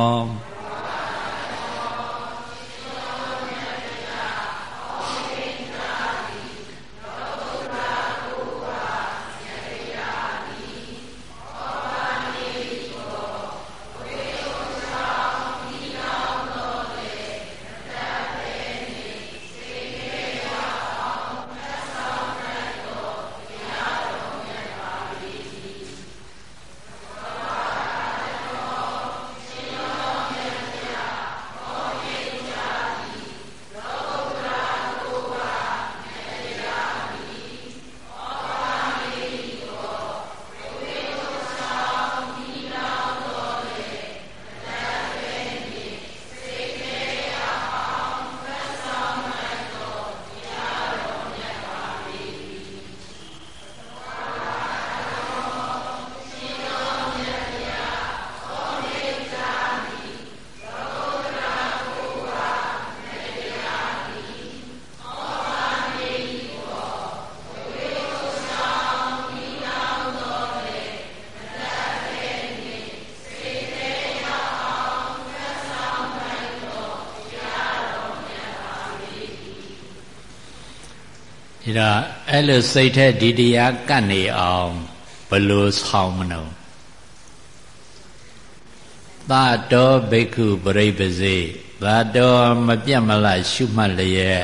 အဲ့လိုစိတ်ထဲဒီတရားကတ်နေအောင်ဘလို့ဆောင်းမနှုံသာတော်ဘိက္ခုပရိပစေသာတော်မပြတ်မလရှုမှတ်လျက်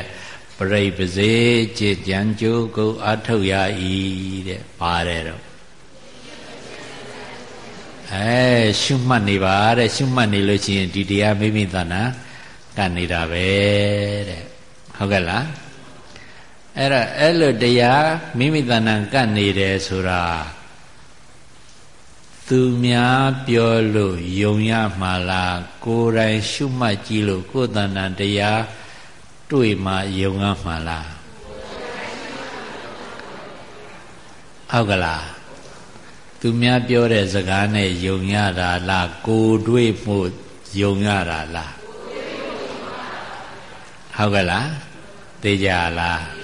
ပရိပစေจิตကြံကြိုးကိုအထုတ်ရ၏တဲ့ပါတယ်တော့အဲရှုမှတ်နေပါတဲ့ရှုမှတ်နေလို့ရှိရင်ဒီတရားမိမိသနာကနေတာပဲတဲ့ဟုတ်ကဲ့လား အဲ့ဒါအဲ့လိုတရားမိမိတဏ္ဍာကတ်နေတယ်ဆိုတာသူများပြောလို့ယုံရမှာလားကိုယ်တိုင်ရှုမှတ်ကြည့်လို့ကိုယ်တဏ္ဍာတရားတွေ့မှယုံရမှာလားဟုတ်ကလားသူများပြောတဲ့စကားနဲ့ယုံရတာလားကိုယ်တွေ့မှုယုံရတာလားဟုတ်ကလားသိကြလား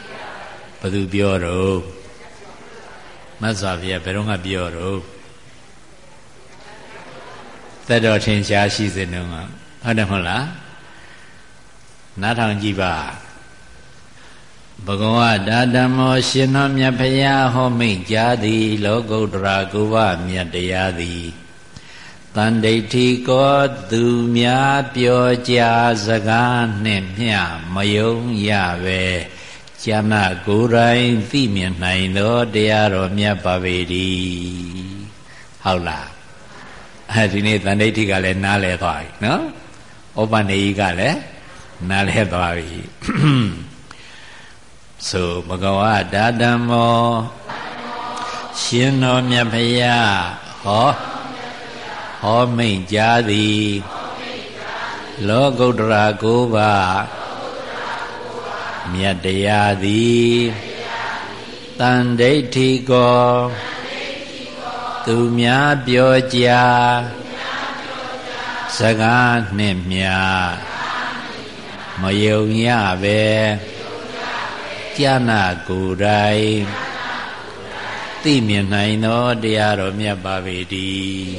ဘသူပြောတော့မတ်စွာဘုရားဘယ်တော့မှပြောတော့သက်တော်ထင်ရှားရှိစေနှုံးဟုတ်တယ်မဟုတ်လားနားထောင်ကြည့်ပါဘဂဝတာဓမ္မောရှင်တော်မြတ်ဖရာဟောမိန့်ကြားသည် လောကုတ္တရာကုဝမြတ်တရားသည်တန်ဒိဋ္ဌိကောသူများပြောကြားစကားနှင့်မျှမယုံရပဲ ကျမ်းနာကိုယ်တိုင်သိမြင်နိုင်သောတရားတော်မြတ်ပါပေ၏ဟုတ်လားအဲဒီနေ့တန်ဋိဋ္ဌိကလည်းနားလဲသွားပြီနော်ဩပနေကြီးကလည်းနားလဲသွားပြီဆိုဘဂဝါဒါဓမ္မောရှင်တော်မြတ်ဖရာဟောဟောမိန်ကြားသည်လောကုတ္တရာကိုပါ မြတ်တရားသည်တန်ဒိဋ္ဌိကောသူများပြောကြားစကားနှင့်မြမယုံရပဲကျမ်းနာကိုယ်တိုင်သိမြင်နိုင်သောတရားတော်မြတ်ပါပေတည်း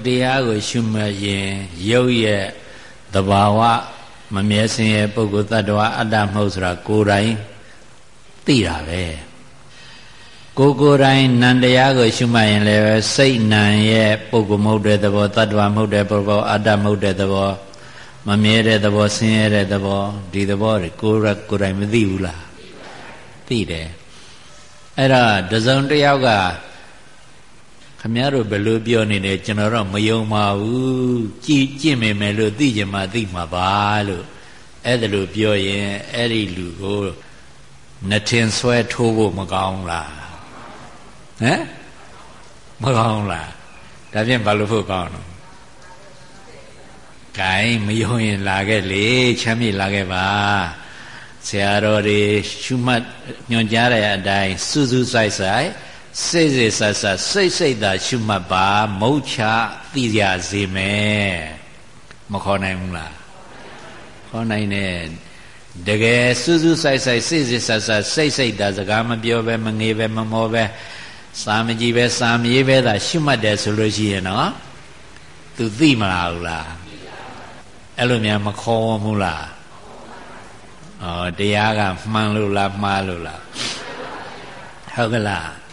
တ်တရားကိုရှုမှတ်ရင်ယုတ်ရဲ့သဘာဝမမြဲစင်ရဲ့ပုဂ္ဂိုလ်တ attva အတ္တမဟုတ်ဆိုတာကိုယ်တိုင်သိတာပဲကိုကိုယ်တိုင်နံတရားကိုရှုမှတ်ရင်လည်းစိတ်နံရဲ့ပုဂ္ဂိုလ်မဟုတ်တဲ့သဘောတ attva မဟုတ်တဲ့ပုဂ္ဂိုလ်အတ္တမဟုတ်တဲ့သဘောမမြဲတဲ့သဘောဆင်းရဲတဲ့သဘောဒီသဘောတွေကိုယ်ကိုယ်တိုင်မသိဘူးလားသိတယ်အဲ့ဒါတစုံတစ်ယောက်က ခမည်းတော်ဘယ်လိုပြောနေလဲကျွန်တော်တော့မယုံပါဘူးကြည်ကြင့်မိမယ်လို့သိကြမှာသိမှာပါလို့အဲ့ဒါလို့ပြောရင်အဲ့ဒီလူကိုနှထင်ဆွဲထိုးဖို့မကောင်းလားဟမ်မကောင်းလားဒါဖြင့်ဘာလို့ဖို့ကောင်းတော့ဂိုင်းမယုံရင်လာခဲ့လေချမ်းမြေလာခဲ့ပါဆရာတော်တွေရှုမှတ်ညွှန်ကြားတဲ့အတိုင်းစူးစူးဆိုင်ဆိုင် စိတ်စိတ်ဆတ်ဆတ်စိတ်စိတ်သာရှုမှတ်ပါမုတ်ချသိရစေမယ်မခေါ်နိုင်ဘူးလားခေါ်နိုင်တယ်တကယ်စူးစူးဆိုင်ဆိုင်စိတ်စိတ်ဆတ်ဆတ်စိတ်စိတ်သာစကားမပြောပဲမငေးပဲမမောပဲစာမကြည့်ပဲစာမရေးပဲသာရှုမှတ်တယ်ဆိုလို့ရှိရင်နော်သူသိမလားဘူးလားအဲ့လိုများမခေါ်ဘူးလားဩတရားကမှန်လို့လားမှားလို့လားဟုတ်ကလားဧ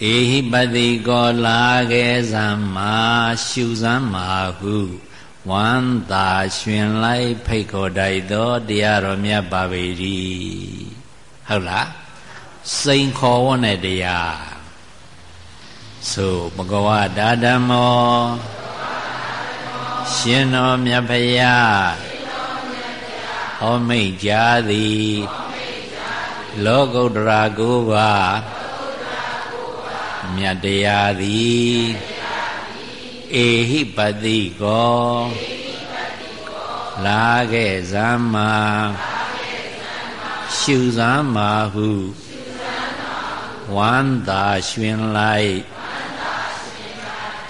ဟိပတိကောလာကေဇံမာရှုစမ်းမာဟုဝန္တာရှင်လိုက်ဖိတ်ခေါ်တိုက်သောတရားတော်မြတ်ပါပေ၏ဟုတ်လားစိန်ခေါ်ဝတ်တဲ့တရားဆိုဘဂဝတာဓမ္မောရှင်တော်မြတ်ဖရာဟောမိတ်ကြသည်လောကုတ္တရာကိုပါ မြတ်တရားသည်ဧဟိပတိကောလာခဲ့ဇမ်းမာရှုဇမ်းမာဟုဝန္တာရွှင်လိုက်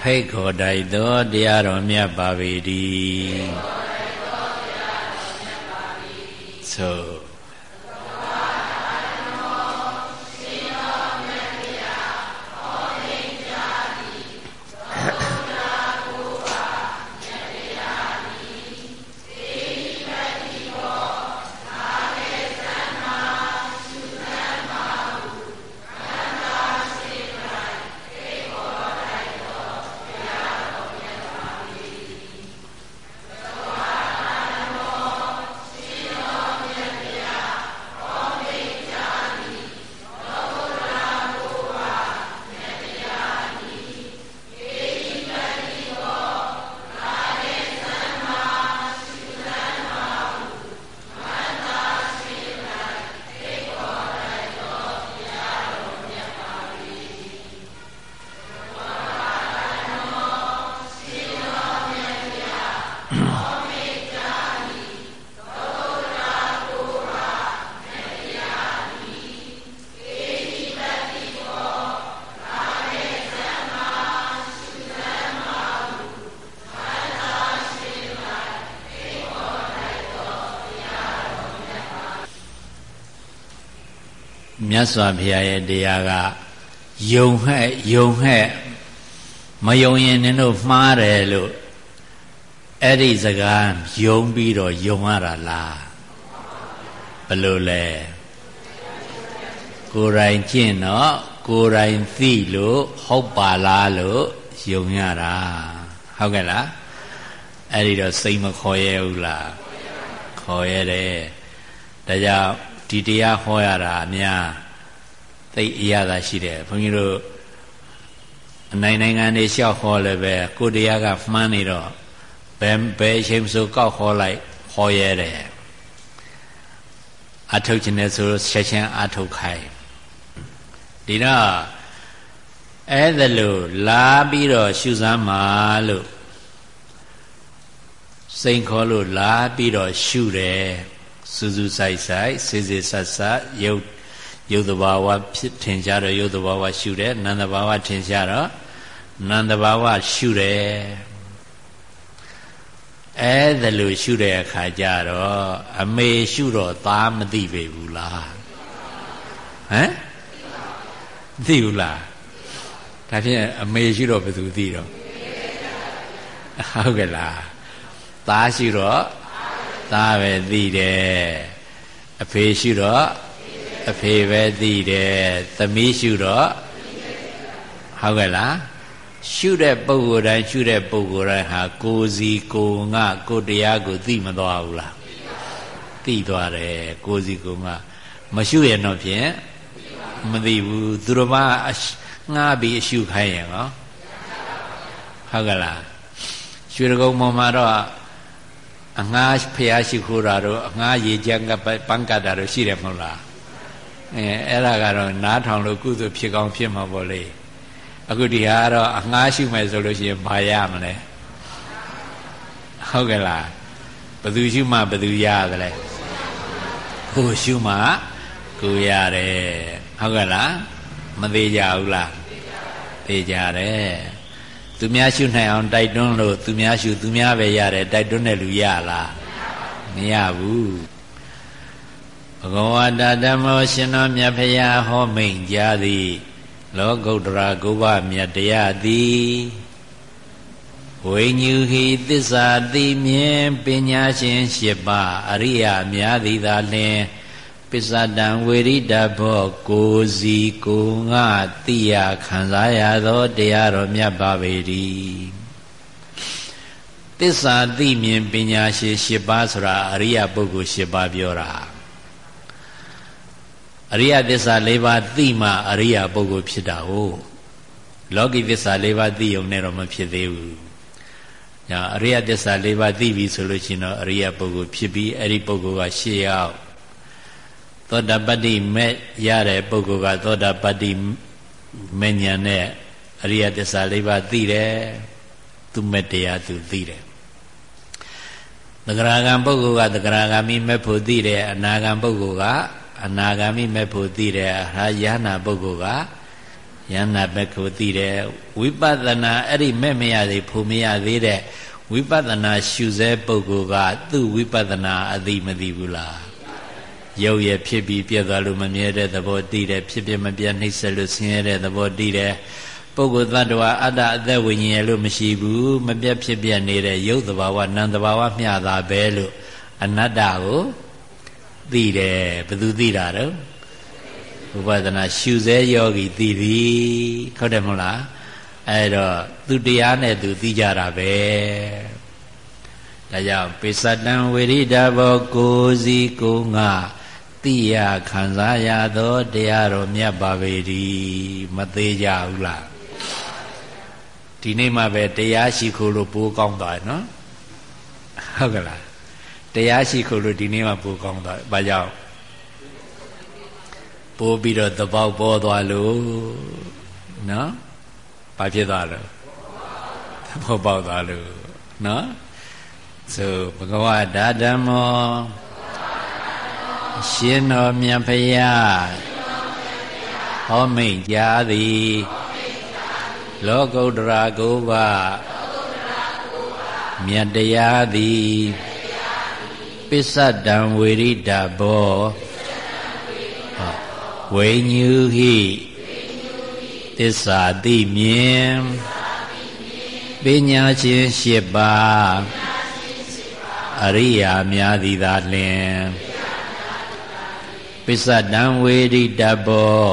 ဖိတ်ခေါ်တိုက်သောတရားတော်မြတ်ပါပေတည်းသို့ တ်စွာဘုရားရဲ့တရားကယုံဟဲ့ယုံဟဲ့မယုံရင်နင်တို့မှားတယ်လို့အဲ့ဒီစကားယုံပြီးတော့ယုံရတာလားဘလို့လဲကိုယ်တိုင်ကျင့်တော့ကိုယ်တိုင်သိလို့ဟုတ်ပါလားလို့ယုံရတာဟုတ်ကဲ့လားအဲ့ဒီတော့စိတ်မခေါ်ရဘူးလားခေါ်ရတယ်ဒါကြောင့်ဒီတရားဟောရတာအများ သိအရသာရှိတယ်ဘုန်းကြီးတို့အနိုင်နိုင်ငံတွေလျှောက်ဟောလည်းပဲကိုတရားကမှန်းနေတော့ဘယ်ဘယ်အချိန်ဆိုကောက်ဟောလိုက်ဟောရဲတယ်အထုတ်ခြင်းနဲ့ဆိုချက်ချင်းအထုတ်ခိုင်းဒီတော့အဲ့ဒါလို့လာပြီးတော့ရှုစမ်းပါလို့စိန်ခေါ်လို့လာပြီးတော့ရှုတယ်စူးစူးဆိုင်ဆိုင်စေစေဆတ်ဆတ်ရုပ် ရုပ်တဘာဝဖြစ်ထင်ရှားတော့ရုပ်တဘာဝရှုတယ်နံတဘာဝထင်ရှားတော့နံတဘာဝရှုတယ်အဲဒါလို့ရှုတဲ့အခါကျတော့အမေရှုတော့သားမသိပေဘူးလားဟမ်သိဘူးလားဒါဖြင့်အမေရှုတော့ဘယ်သူသိတော့ဟုတ်ကဲ့လားသားရှုတော့သားပဲသိတယ်အဖေရှုတော့ အဖေပဲသိတယ်သမီးရှုတော့ဟုတ်ကဲ့လားရှုတဲ့ပုဂ္ဂိုလ်တိုင်းရှုတဲ့ပုဂ္ဂိုလ်တိုင်းဟာကိုစီကိုငါကိုတရားကိုသိမသွားဘူးလားသိသွားတယ်ကိုစီကိုငါမရှုရင်တော့ဖြင့်မသိဘူးသူတော်မငှားပြီးအရှုခိုင်းရင်ဟောဟုတ်ကလားရွှေရကုံပေါ်မှာတော့အငှားဖျားရှိခိုးတာတော့အငှားရေချမ်းကပန်းကတ်တာတော့ရှိတယ်မဟုတ်လား အဲအဲ့ဒါကတော့နားထောင်လို့ကုသိုလ်ဖြစ်ကောင်းဖြစ်မှာပေါ့လေအခုဒီဟာကတော့အငှားရှိမယ်ဆိုလို့ရှိရင်ဘာရမလဲဟုတ်ကဲ့လားဘယ်သူရှိမှဘယ်သူရသလဲကိုရှိမှကိုရတယ်ဟုတ်ကဲ့လားမသေးကြဘူးလားသေကြတယ်သူများရှုနိုင်အောင်တိုက်တွန်းလို့သူများရှုသူများပဲရတယ်တိုက်တွန်းတဲ့လူရလားမရဘူး ဘဂဝတာဓမ္မောရှင်တော်မြတ်ဖရာဟောမိန်ကြသည်လောကုတ္တရာကုဘမြတ်တရားသည်ဝိညူဟိသစ္စာတိမြင်ပညာရှင်၈ပါးအရိယာများသည်သာလျှင်ပစ္စတံဝေရိတဘောကိုစီကိုငါတိယခံစားရသောတရားတော်မြတ်ပါပေ၏သစ္စာသိမြင်ပညာရှိ၈ပါးဆိုတာအရိယပုဂ္ဂိုလ်၈ပါးပြောတာ အရိယသစ္စာ၄ပါးသိမှအရိယပုဂ္ဂိုလ်ဖြစ်တာဟုတ်လောကီသစ္စာ၄ပါးသိုံနဲ့တော့မဖြစ်သေးဘူးညာအရိယသစ္စာ၄ပါးသိပြီဆိုလို့ရှိရင်တော့အရိယပုဂ္ဂိုလ်ဖြစ်ပြီးအဲ့ဒီပုဂ္ဂိုလ်က၈ရောက်သောတာပတ္တိမဲ့ရတဲ့ပုဂ္ဂိုလ်ကသောတာပတ္တိမဲ့ညာနဲ့အရိယသစ္စာ၄ပါးသိတယ်သူမဲ့တရားသူသိတယ်သဂရာဂံပုဂ္ဂိုလ်ကသဂရာဂာမိမဲ့ဖို့သိတယ်အနာဂံပုဂ္ဂိုလ်က အနာဂာမိမဲ့ဖို့သိတယ်ဟာယဟနာပုဂ္ဂိုလ်ကယန္နာမဲ့ဖို့သိတယ်ဝိပဿနာအဲ့ဒီမဲ့မရသေးဖို့မရသေးတဲ့ဝိပဿနာရှုစဲပုဂ္ဂိုလ်ကသူ့ဝိပဿနာအသိမသိဘူးလားရုပ်ရဖြစ်ပြီးပြတ်သွားလို့မမြဲတဲ့သဘောတည်တယ်ဖြစ်ပြမပြတ်နှိမ့်ဆက်လို့ဆင်းရဲတဲ့သဘောတည်တယ်ပုဂ္ဂိုလ်တ attva အတ္တအသက်ဝိညာဉ်လို့မရှိဘူးမပြတ်ဖြစ်ပြနေတဲ့ရုပ်သဘာဝနာမ်သဘာဝမျှတာပဲလို့အနတ္တကို သိတယ်ဘယ်သူသိတာတော့ဥပဒနာရှုစေယောဂီသိပြီဟုတ်တယ်မဟုတ်လားအဲ့တော့သူတရားနဲ့သူသိကြတာပဲဒါကြောင့်ပိစတံဝိရိဒဘောကိုစီကိုငါသိရခံစားရသောတရားတော်မြတ်ပါပေ၏မသေးကြဘူးလားဒီနေ့မှပဲတရားရှိခိုးလို့ပိုးကောင်းသွားတယ်နော်ဟုတ်ကလား တရားရှိခိုးလို့ဒီနေ့မှပိုးကောင်းသွားဘာကြောင့်ပိုးပြီးတော့သဘောပေါ်သွားလို့နော်ဘာဖြစ်သွားလို့သဘောပေါက်သွားလို့နော်ဆိုဘဂဝတာဓမ္မောရှင်တော်မြတ်ဖရာဟောမိန်ကြားသည်လောကုတ္တရာကိုဘမြတ်တရားသည် ပစ္စတံဝေရိတဘောဝိညူဟိသစ္စာတိမြင်ပညာရှင်၈ပါးအရိယာများသည်သာလျှင်ပစ္စတံဝေရိတဘော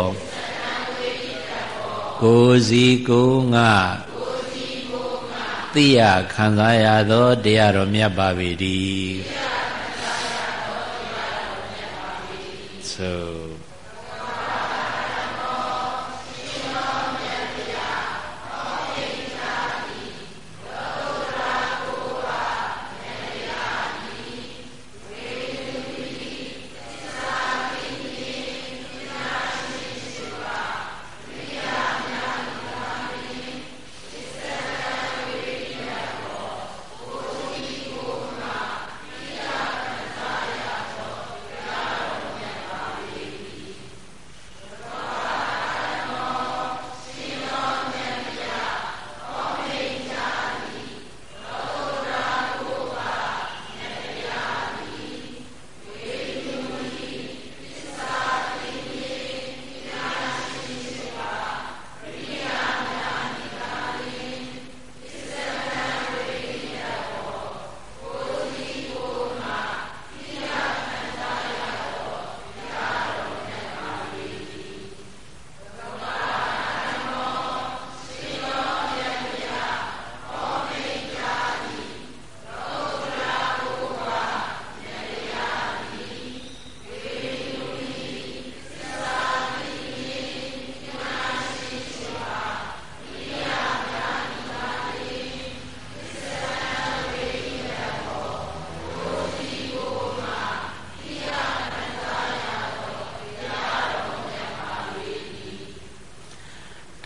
ကိုစီကိုငါသိရခံစားရသောတရားတော်မြတ်ပါပေ၏ သို့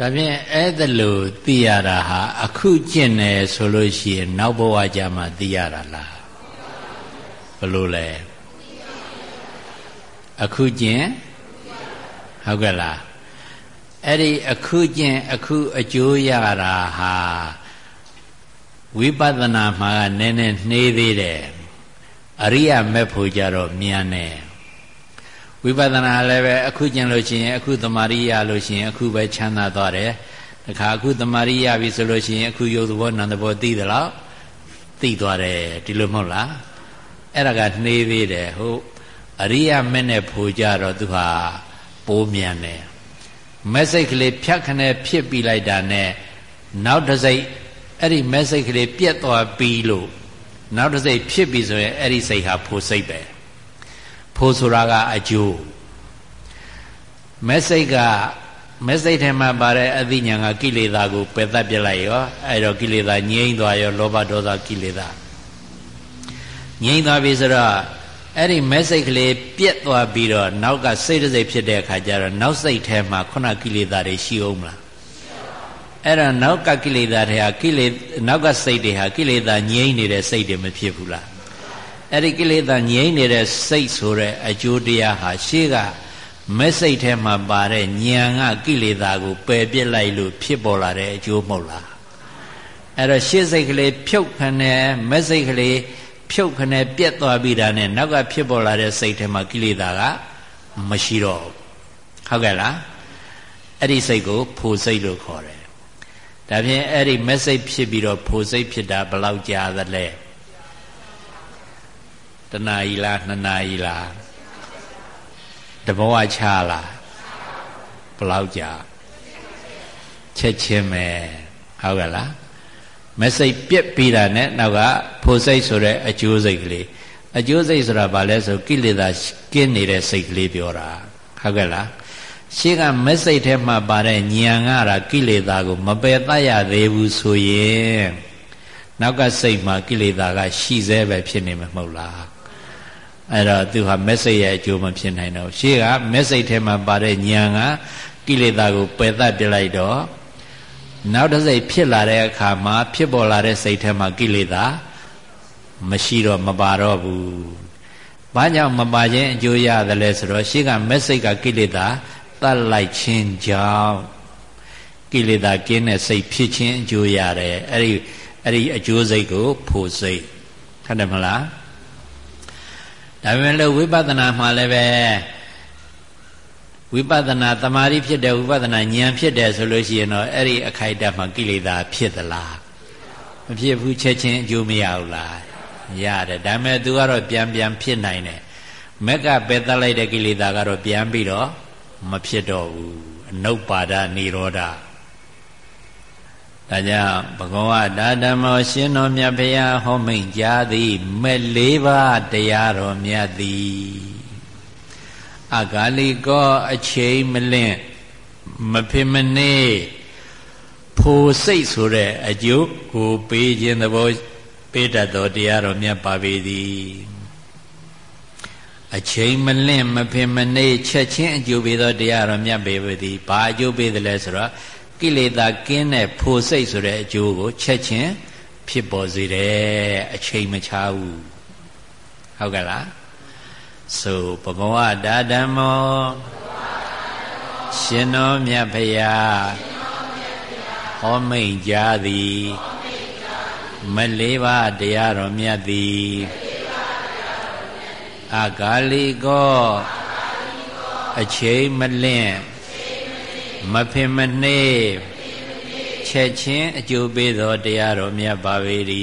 ဒါဖြင့်အဲ့ဒါလို့သိရတာဟာအခုကျင့်တယ်ဆိုလို့ရှိရင်နောက်ဘဝကြမှာသိရတာလားဘလို့လဲအခုကျင့်ဟုတ်ကဲ့လားအဲ့ဒီအခုကျင့်အခုအကျိုးရတာဟာဝိပဿနာမှာကနည်းနည်းနှေးသေးတယ်အရိယာမဲ့ဖို့ကြတော့မြန်တယ် ဝိပဿနာလည်းပဲအခုကျင်လို့ရှိရင်အခုသမารိယလို့ရှိရင်အခုပဲချမ်းသာသွားတယ်တခါအခုသမารိယပြီဆိုလို့ရှိရင်အခုယုတ်သဘောနံသဘောသိသလားသိသွားတယ်ဒီလိုမဟုတ်လားအဲ့ဒါကနှေးသေးတယ်ဟုတ်အရိယာမဲ့နဲ့ဖို့ကြတော့သူဟာပိုးမြန်တယ်မက်စိတ်ကလေးဖြတ်ခနဲ့ဖြစ်ပြီးလိုက်တာနဲ့နောက်တစ်စိတ်အဲ့ဒီမက်စိတ်ကလေးပြက်သွားပြီးလို့နောက်တစ်စိတ်ဖြစ်ပြီဆိုရင်အဲ့ဒီစိတ်ဟာဖို့စိတ်ပဲ ဖို့ဆိုတာကအကျိုးမက်စိတ်ကမက်စိတ်ထဲမှာပါတဲ့အသိဉာဏ်ကကိလေသာကိုပယ်တတ်ပြလိုက်ရောအဲ့တော့ကိလေသာငြိမ့်သွားရောလောဘဒေါသကိလေသာငြိမ့်သွားပြီဆိုတော့အဲ့ဒီမက်စိတ်ကလေးပြက်သွားပြီးတော့နောက်ကစိတ်တစိတ်ဖြစ်တဲ့အခါကျတော့နောက်စိတ်ထဲမှာခုနကိလေသာတွေရှိအောင်မလားအဲ့တော့နောက်ကကိလေသာတွေဟာကိလေနောက်ကစိတ်တွေဟာကိလေသာငြိမ့်နေတဲ့စိတ်တွေမဖြစ်ဘူးလား အဲ့ဒီကိလေသာငြိမ့်နေတဲ့စိတ်ဆိုတဲ့အကျိုးတရားဟာရှေ့ကမက်စိတ်ထဲမှာပါတဲ့ဉာဏ်ကကိလေသာကိုပယ်ပြစ်လိုက်လို့ဖြစ်ပေါ်လာတဲ့အကျိုးမဟုတ်လားအဲ့တော့ရှေ့စိတ်ကလေးဖြုတ်ခနဲ့မက်စိတ်ကလေးဖြုတ်ခနဲ့ပြက်သွားပြီးတာနဲ့နောက်ကဖြစ်ပေါ်လာတဲ့စိတ်ထဲမှာကိလေသာကမရှိတော့ဟုတ်ကဲ့လားအဲ့ဒီစိတ်ကိုဖို့စိတ်လို့ခေါ်တယ်ဒါဖြင့်အဲ့ဒီမက်စိတ်ဖြစ်ပြီးတော့ဖို့စိတ်ဖြစ်တာဘယ်လောက်ကြာသလဲ တနာ E လားနှစ်နာ E လားတဘောချလားဘယ်လောက်ကြာချက်ချင်းပဲဟုတ်ကဲ့လားမစိတ်ပြက်ပြီးတာနဲ့နောက်ကဖို့စိတ်ဆိုတဲ့အကျိုးစိတ်ကလေးအကျိုးစိတ်ဆိုတာဘာလဲဆိုကိလေသာကင်းနေတဲ့စိတ်ကလေးပြောတာဟုတ်ကဲ့လားရှေ့ကမစိတ်ထဲမှာပါတဲ့ဉာဏ်ကတာကိလေသာကို မပယ်တတ်ရသေးဘူးဆိုရင်နောက်ကစိတ်မှာကိလေသာက ရှိသေးပဲဖြစ်နေမှာမဟုတ်လား အဲ့တော့သူဟာမက်စိတ်ရဲ့အကျိုးမဖြစ်နိုင်တော့ရှေ့ကမက်စိတ်ထဲမှာပါတဲ့ဉာဏ်ကကိလေသာကိုပယ်တတ်ပြလိုက်တော့နောက်တစ်စိတ်ဖြစ်လာတဲ့အခါမှာဖြစ်ပေါ်လာတဲ့စိတ်ထဲမှာကိလေသာမရှိတော့မပါတော့ဘူး။ဘာကြောင့်မပါခြင်းအကျိုးရတယ်လဲဆိုတော့ရှေ့ကမက်စိတ်ကကိလေသာတတ်လိုက်ခြင်းကြောင့်ကိလေသာကင်းတဲ့စိတ်ဖြစ်ခြင်းအကျိုးရတယ်။အဲ့ဒီအဲ့ဒီအကျိုးစိတ်ကိုဖို့စိတ်ဟုတ်တယ်မလား။ ဒါပေမဲ့လို့ဝိပဿနာမှာလည်းပဲဝိပဿနာတမာရီဖြစ်တယ်ဝိပဿနာဉာဏ်ဖြစ်တယ်ဆိုလို့ရှိရင်တော့အဲ့ဒီအခိုက်အတန့်မှာကိလေသာဖြစ်သလားမဖြစ်ဘူးချက်ချင်းအကျိုးမရဘူးလားရတယ်ဒါပေမဲ့သူကတော့ပြန်ပြန်ဖြစ်နိုင်တယ်မက်ကပယ်တတ်လိုက်တဲ့ကိလေသာကတော့ပြန်ပြီးတော့မဖြစ်တော့ဘူးအနုပ္ပါဒនិရောဓ ဒါကြောင့်ဘဂဝါဒါဓမ္မောရှင်တော်မြတ်ဘုရားဟောမိန်ကြားသည်မဲ့လေးပါးတရားတော်မြတ်သည်အဂါလီကောအချိန်မလင့်မဖြစ်မနေဖိုစိတ်ဆိုတဲ့အကျိုးကိုပေးခြင်းသဘောပေးတတ်သောတရားတော်မြတ်ပါပေသည်အချိန်မလင့်မဖြစ်မနေချက်ချင်းအကျိုးပေးသောတရားတော်မြတ်ပေပေသည်ဘာအကျိုးပေးသလဲဆိုတော့ ကိလေသာကင်းတဲ့ဖိုစိတ်ဆိုတဲ့အကျိုးကိုချက်ချင်းဖြစ်ပေါ်စေတယ်အချိန်မချဘူးဟုတ်ကဲ့လားဆိုဘဂဝတာဓမ္မောရှင်တော်မြတ်ဖရာဟောမိန်ကြသည်မလေးပါတရားတော်မြတ်သည်အကာလီကောအချိန်မလင့် မဖင်မနှေးချက်ချင်းအကျိုးပေးသောတရားတော်မြတ်ပါပေ၏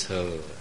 ဆို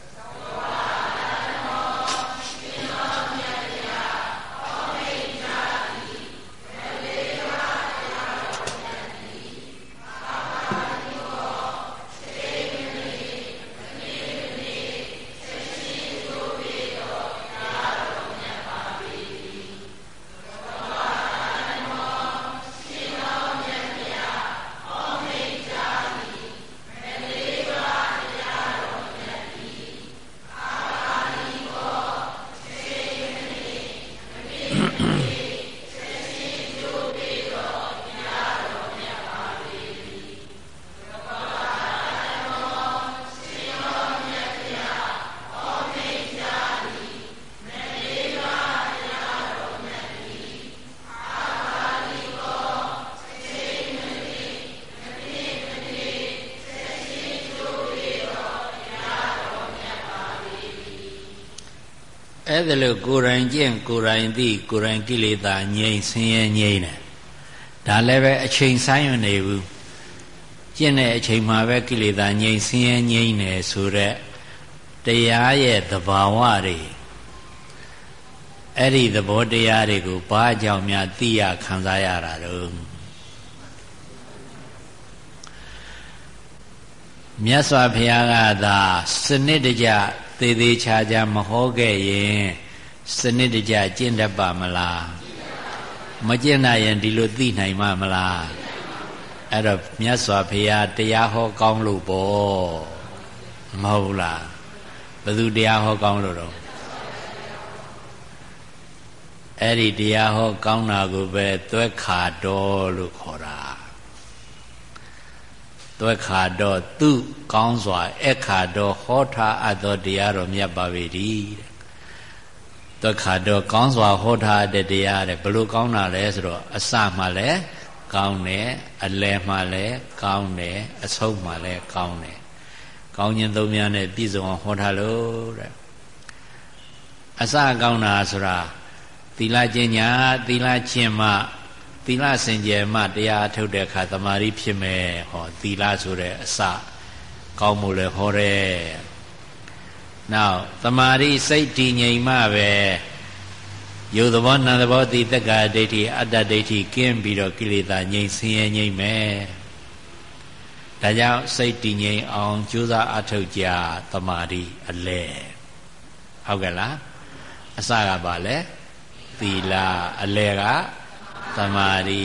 အဲ့ဒါလို့ကိုယ်တိုင်ကျင့်ကိုယ်တိုင်သိကိုယ်တိုင်ကိလေသာငြိမ်းဆင်းရဲငြိမ်းတယ်ဒါလည်းပဲအချိန်ဆိုင်ရနေဘူးကျင့်တဲ့အချိန်မှာပဲကိလေသာငြိမ်းဆင်းရဲငြိမ်းနေဆိုတော့တရားရဲ့သဘာဝတွေအဲ့ဒီသဘောတရားတွေကိုဘာကြောင့်များသိရခံစားရတာတော့မြတ်စွာဘုရားကသာ စနစ်တကျ သေးသေးချာချာမဟောခဲ့ရင်စနစ်တကျကျင့်တတ်ပါမလားမကျင့်နိုင်ရင်ဒီလိုသိနိုင်မှာမလားအဲ့တော့မြတ်စွာဘုရားတရားဟောကောင်းလို့ပေါ့မဟုတ်လားဘယ်သူတရားဟောကောင်းလို့တော့အဲ့ဒီတရားဟောကောင်းတာကိုပဲသွဲခါတော်လို့ခေါ်တာ သွဲခါတော်သူကောင်းစွာအခါတော်ဟောထားအပ်သောတရားတော်မြတ်ပါပေတည်းသွဲခါတော်ကောင်းစွာဟောထားတဲ့တရားတဲ့ဘလို့ကောင်းတာလဲဆိုတော့အစမှလည်းကောင်းတယ်အလယ်မှလည်းကောင်းတယ်အဆုံးမှလည်းကောင်းတယ်ကောင်းခြင်းသုံးများနဲ့ပြည့်စုံအောင်ဟောထားလို့တဲ့အစကောင်းတာဆိုတာသီလကျင့်ညာသီလကျင့်မှ သီလစင်ကြယ်မှတရားထုတ်တဲ့အခါတမာရီဖြစ်မယ်ဟောသီလဆိုတဲ့အစကောင်းမှုလည်းဟောတယ်နောက်တမာရီစိတ်တည်ငြိမ်မှပဲယုတ်သဘောနံသဘောတိတက္ကဒိဋ္ဌိအတ္တဒိဋ္ဌိကင်းပြီးတော့ကိလေသာငြိမ်ဆင်းရဲငြိမ်မယ်ဒါကြောင့်စိတ်တည်ငြိမ်အောင်ကြိုးစားအထောက်ကြတမာရီအလဲဟုတ်ကဲ့လားအစကပါလဲသီလအလဲက သမာဓိ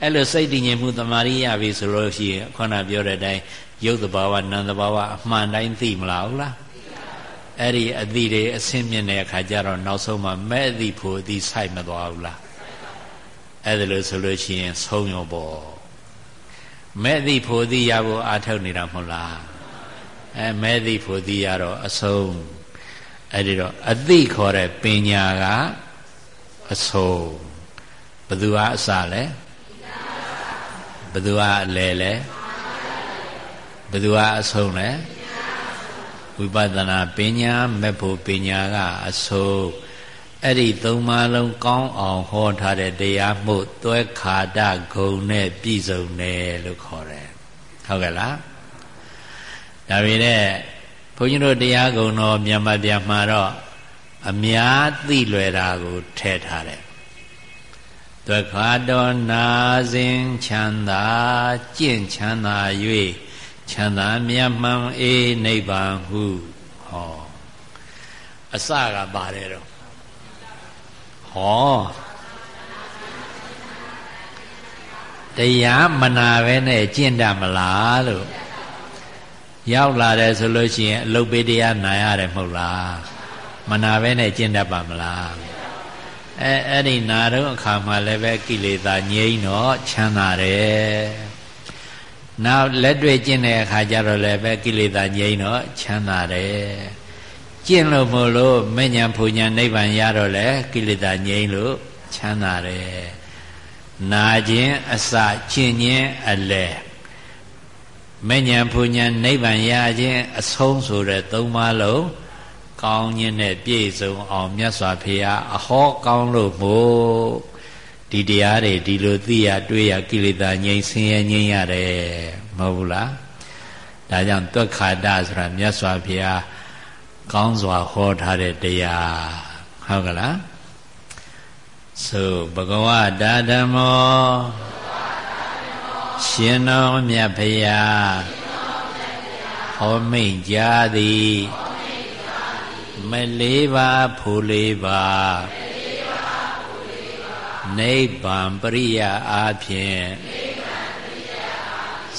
အဲ့လိုစိတ်တည်ငြိမ်မှုသမာဓိရပြီဆိုလို့ရှိရင်ခုနပြောတဲ့အတိုင်းရုပ်တဘာဝနာမ်တဘာဝအမှန်တိုင်းသိမလားဟုတ်လားအဲ့ဒီအသည့်တွေအဆင့်မြင့်တဲ့အခါကျတော့နောက်ဆုံးမှမဲ့အသည့်ဖို့အသည့်ဆိုင်မသွားဘူးလားအဲ့ဒါလို့ဆိုလို့ရှိရင်ဆုံးရောပေါ့မဲ့အသည့်ဖို့အသည့်ရဖို့အားထုတ်နေတာမဟုတ်လားအဲမဲ့အသည့်ဖို့အသည့်ရတော့အဆုံးအဲ့ဒီတော့အသည့်ခေါ်တဲ့ပညာကအဆုံး ဘသူကအစလဲဘသူကအလဲလဲဘသူကအဆုံးလဲဝိပဿနာပညာမဲ့ဖို့ပညာကအဆုံးအဲ့ဒီသုံးပါးလုံးကောင်းအောင်ဟောထားတဲ့တရားမှုသွဲခါဒဂုံနဲ့ပြည့်စုံတယ်လို့ခေါ်တယ်ဟုတ်ကဲ့လားဒါပေမဲ့ဘုန်းကြီးတို့တရားဂုံတော်မြန်မာပြန်မှာတော့အများသိလွယ်တာကိုထည့်ထားတယ် သက္ခာတော်နာစဉ်ချမ်းသာကျင့်ချမ်းသာ၍ချမ်းသာမြတ်မှန်အေးနိဗ္ဗာန်ဟုဟောအစကပါတယ်တော့ဟောတရားမနာပဲနဲ့ကျင့်တတ်မလားလို့ရောက်လာတယ်ဆိုလို့ရှိရင်အလုတ်ပေးတရားနာရတယ်မဟုတ်လားမနာပဲနဲ့ကျင့်တတ်ပါမလား အဲအဲ့ဒီနာတော့အခါမှာလည်းပဲကိလေသာငြိမ်းတော့ချမ်းသာတယ်နောက်လက်တွေ့ကျင့်တဲ့အခါကျတော့လည်းပဲကိလေသာငြိမ်းတော့ချမ်းသာတယ်ကျင့်လို့မို့လို့မဉ္ဇဉ်ဖူဉ္ဇဉ်နိဗ္ဗာန်ရတော့လေကိလေသာငြိမ်းလို့ချမ်းသာတယ်နာခြင်းအစကျင့်ခြင်းအလဲမဉ္ဇဉ်ဖူဉ္ဇဉ်နိဗ္ဗာန်ရခြင်းအဆုံးဆိုတဲ့သုံးပါးလုံး ကောင်းခြင်းနဲ့ပြည့်စုံအောင်မြတ်စွာဘုရားအဟောကောင်းလို့မို့ဒီတရားတွေဒီလိုသိရတွေ့ရကိလေသာငြိမ်းဆင်းရဲငြိမ်းရတယ်မဟုတ်ဘူးလားဒါကြောင့်တွက်ခါဒဆိုတာမြတ်စွာဘုရားကောင်းစွာဟောထားတဲ့တရားဟုတ်ကလားဆိုဘဂဝတာဓမ္မောရှင်တော်မြတ်ဖရာဟောမိန်ကြသည် မလေးပါဖူလေးပါနိဗ္ဗာန်ပရိယအားဖြင့်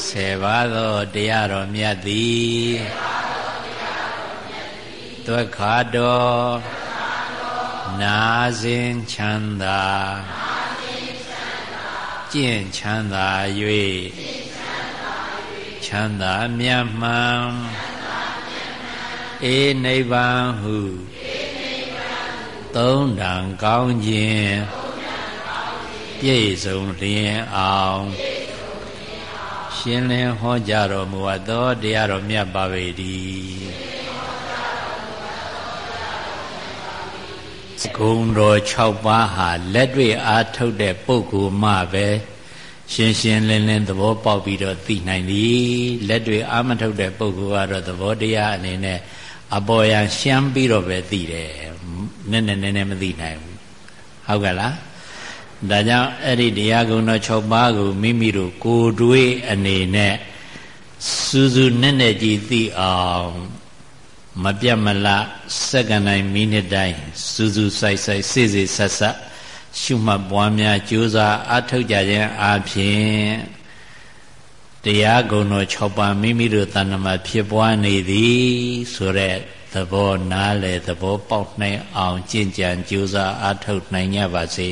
ဆေပါသောတရားတော်မြတ်သည်သွက်ခါတော်နာစဉ်ချမ်းသာကျင့်ချမ်းသာ၍ချမ်းသာမြတ်မှန် အေနိဗ္ဗာန်ဟုသုံးတန်ကောင်းခြင်းပြည့်စုံလျင်အောင်ရှင်းလင်းဟောကြားတော်မူသောတရားတော်မြတ်ပါပေတည်းဂုံတော်6ပါးဟာလက်တွေ့အားထုတ်တဲ့ပုဂ္ဂိုလ်မှပဲရှင်းရှင်းလင်းလင်းသဘောပေါက်ပြီးတော့သိနိုင်သည်လက်တွေ့အားမထုတ်တဲ့ပုဂ္ဂိုလ်ကတော့သဘောတရားအနေနဲ့ အပေါ်ယံရှမ်းပြီးတော့ပဲသိတယ်နည်းနည်းနည်းနည်းမသိနိုင်ဘူးဟုတ်ကဲ့လားဒါကြောင့်အဲ့ဒီတရားကုံတော်6ပါးကိုမိမိတို့ကိုယ်တွေးအနေနဲ့စူးစူးနဲ့နဲ့ကြည့်သိအောင်မပြတ်မလစက္ကန့်တိုင်းမိနစ်တိုင်းစူးစူးဆိုင်ဆိုင်စေစေဆက်ဆက်ရှုမှတ်ပွားများကြိုးစားအထောက်ကြခြင်းအပြင် တရားကုံတော်6ပါးမိမိတို့တဏ္ဍမှာဖြစ်ပွားနေသည်ဆိုတဲ့သဘောနားလေသဘောပေါက်နိုင်အောင်ကြင်ကြံကြိုးစားအထောက်နိုင်ကြပါစေ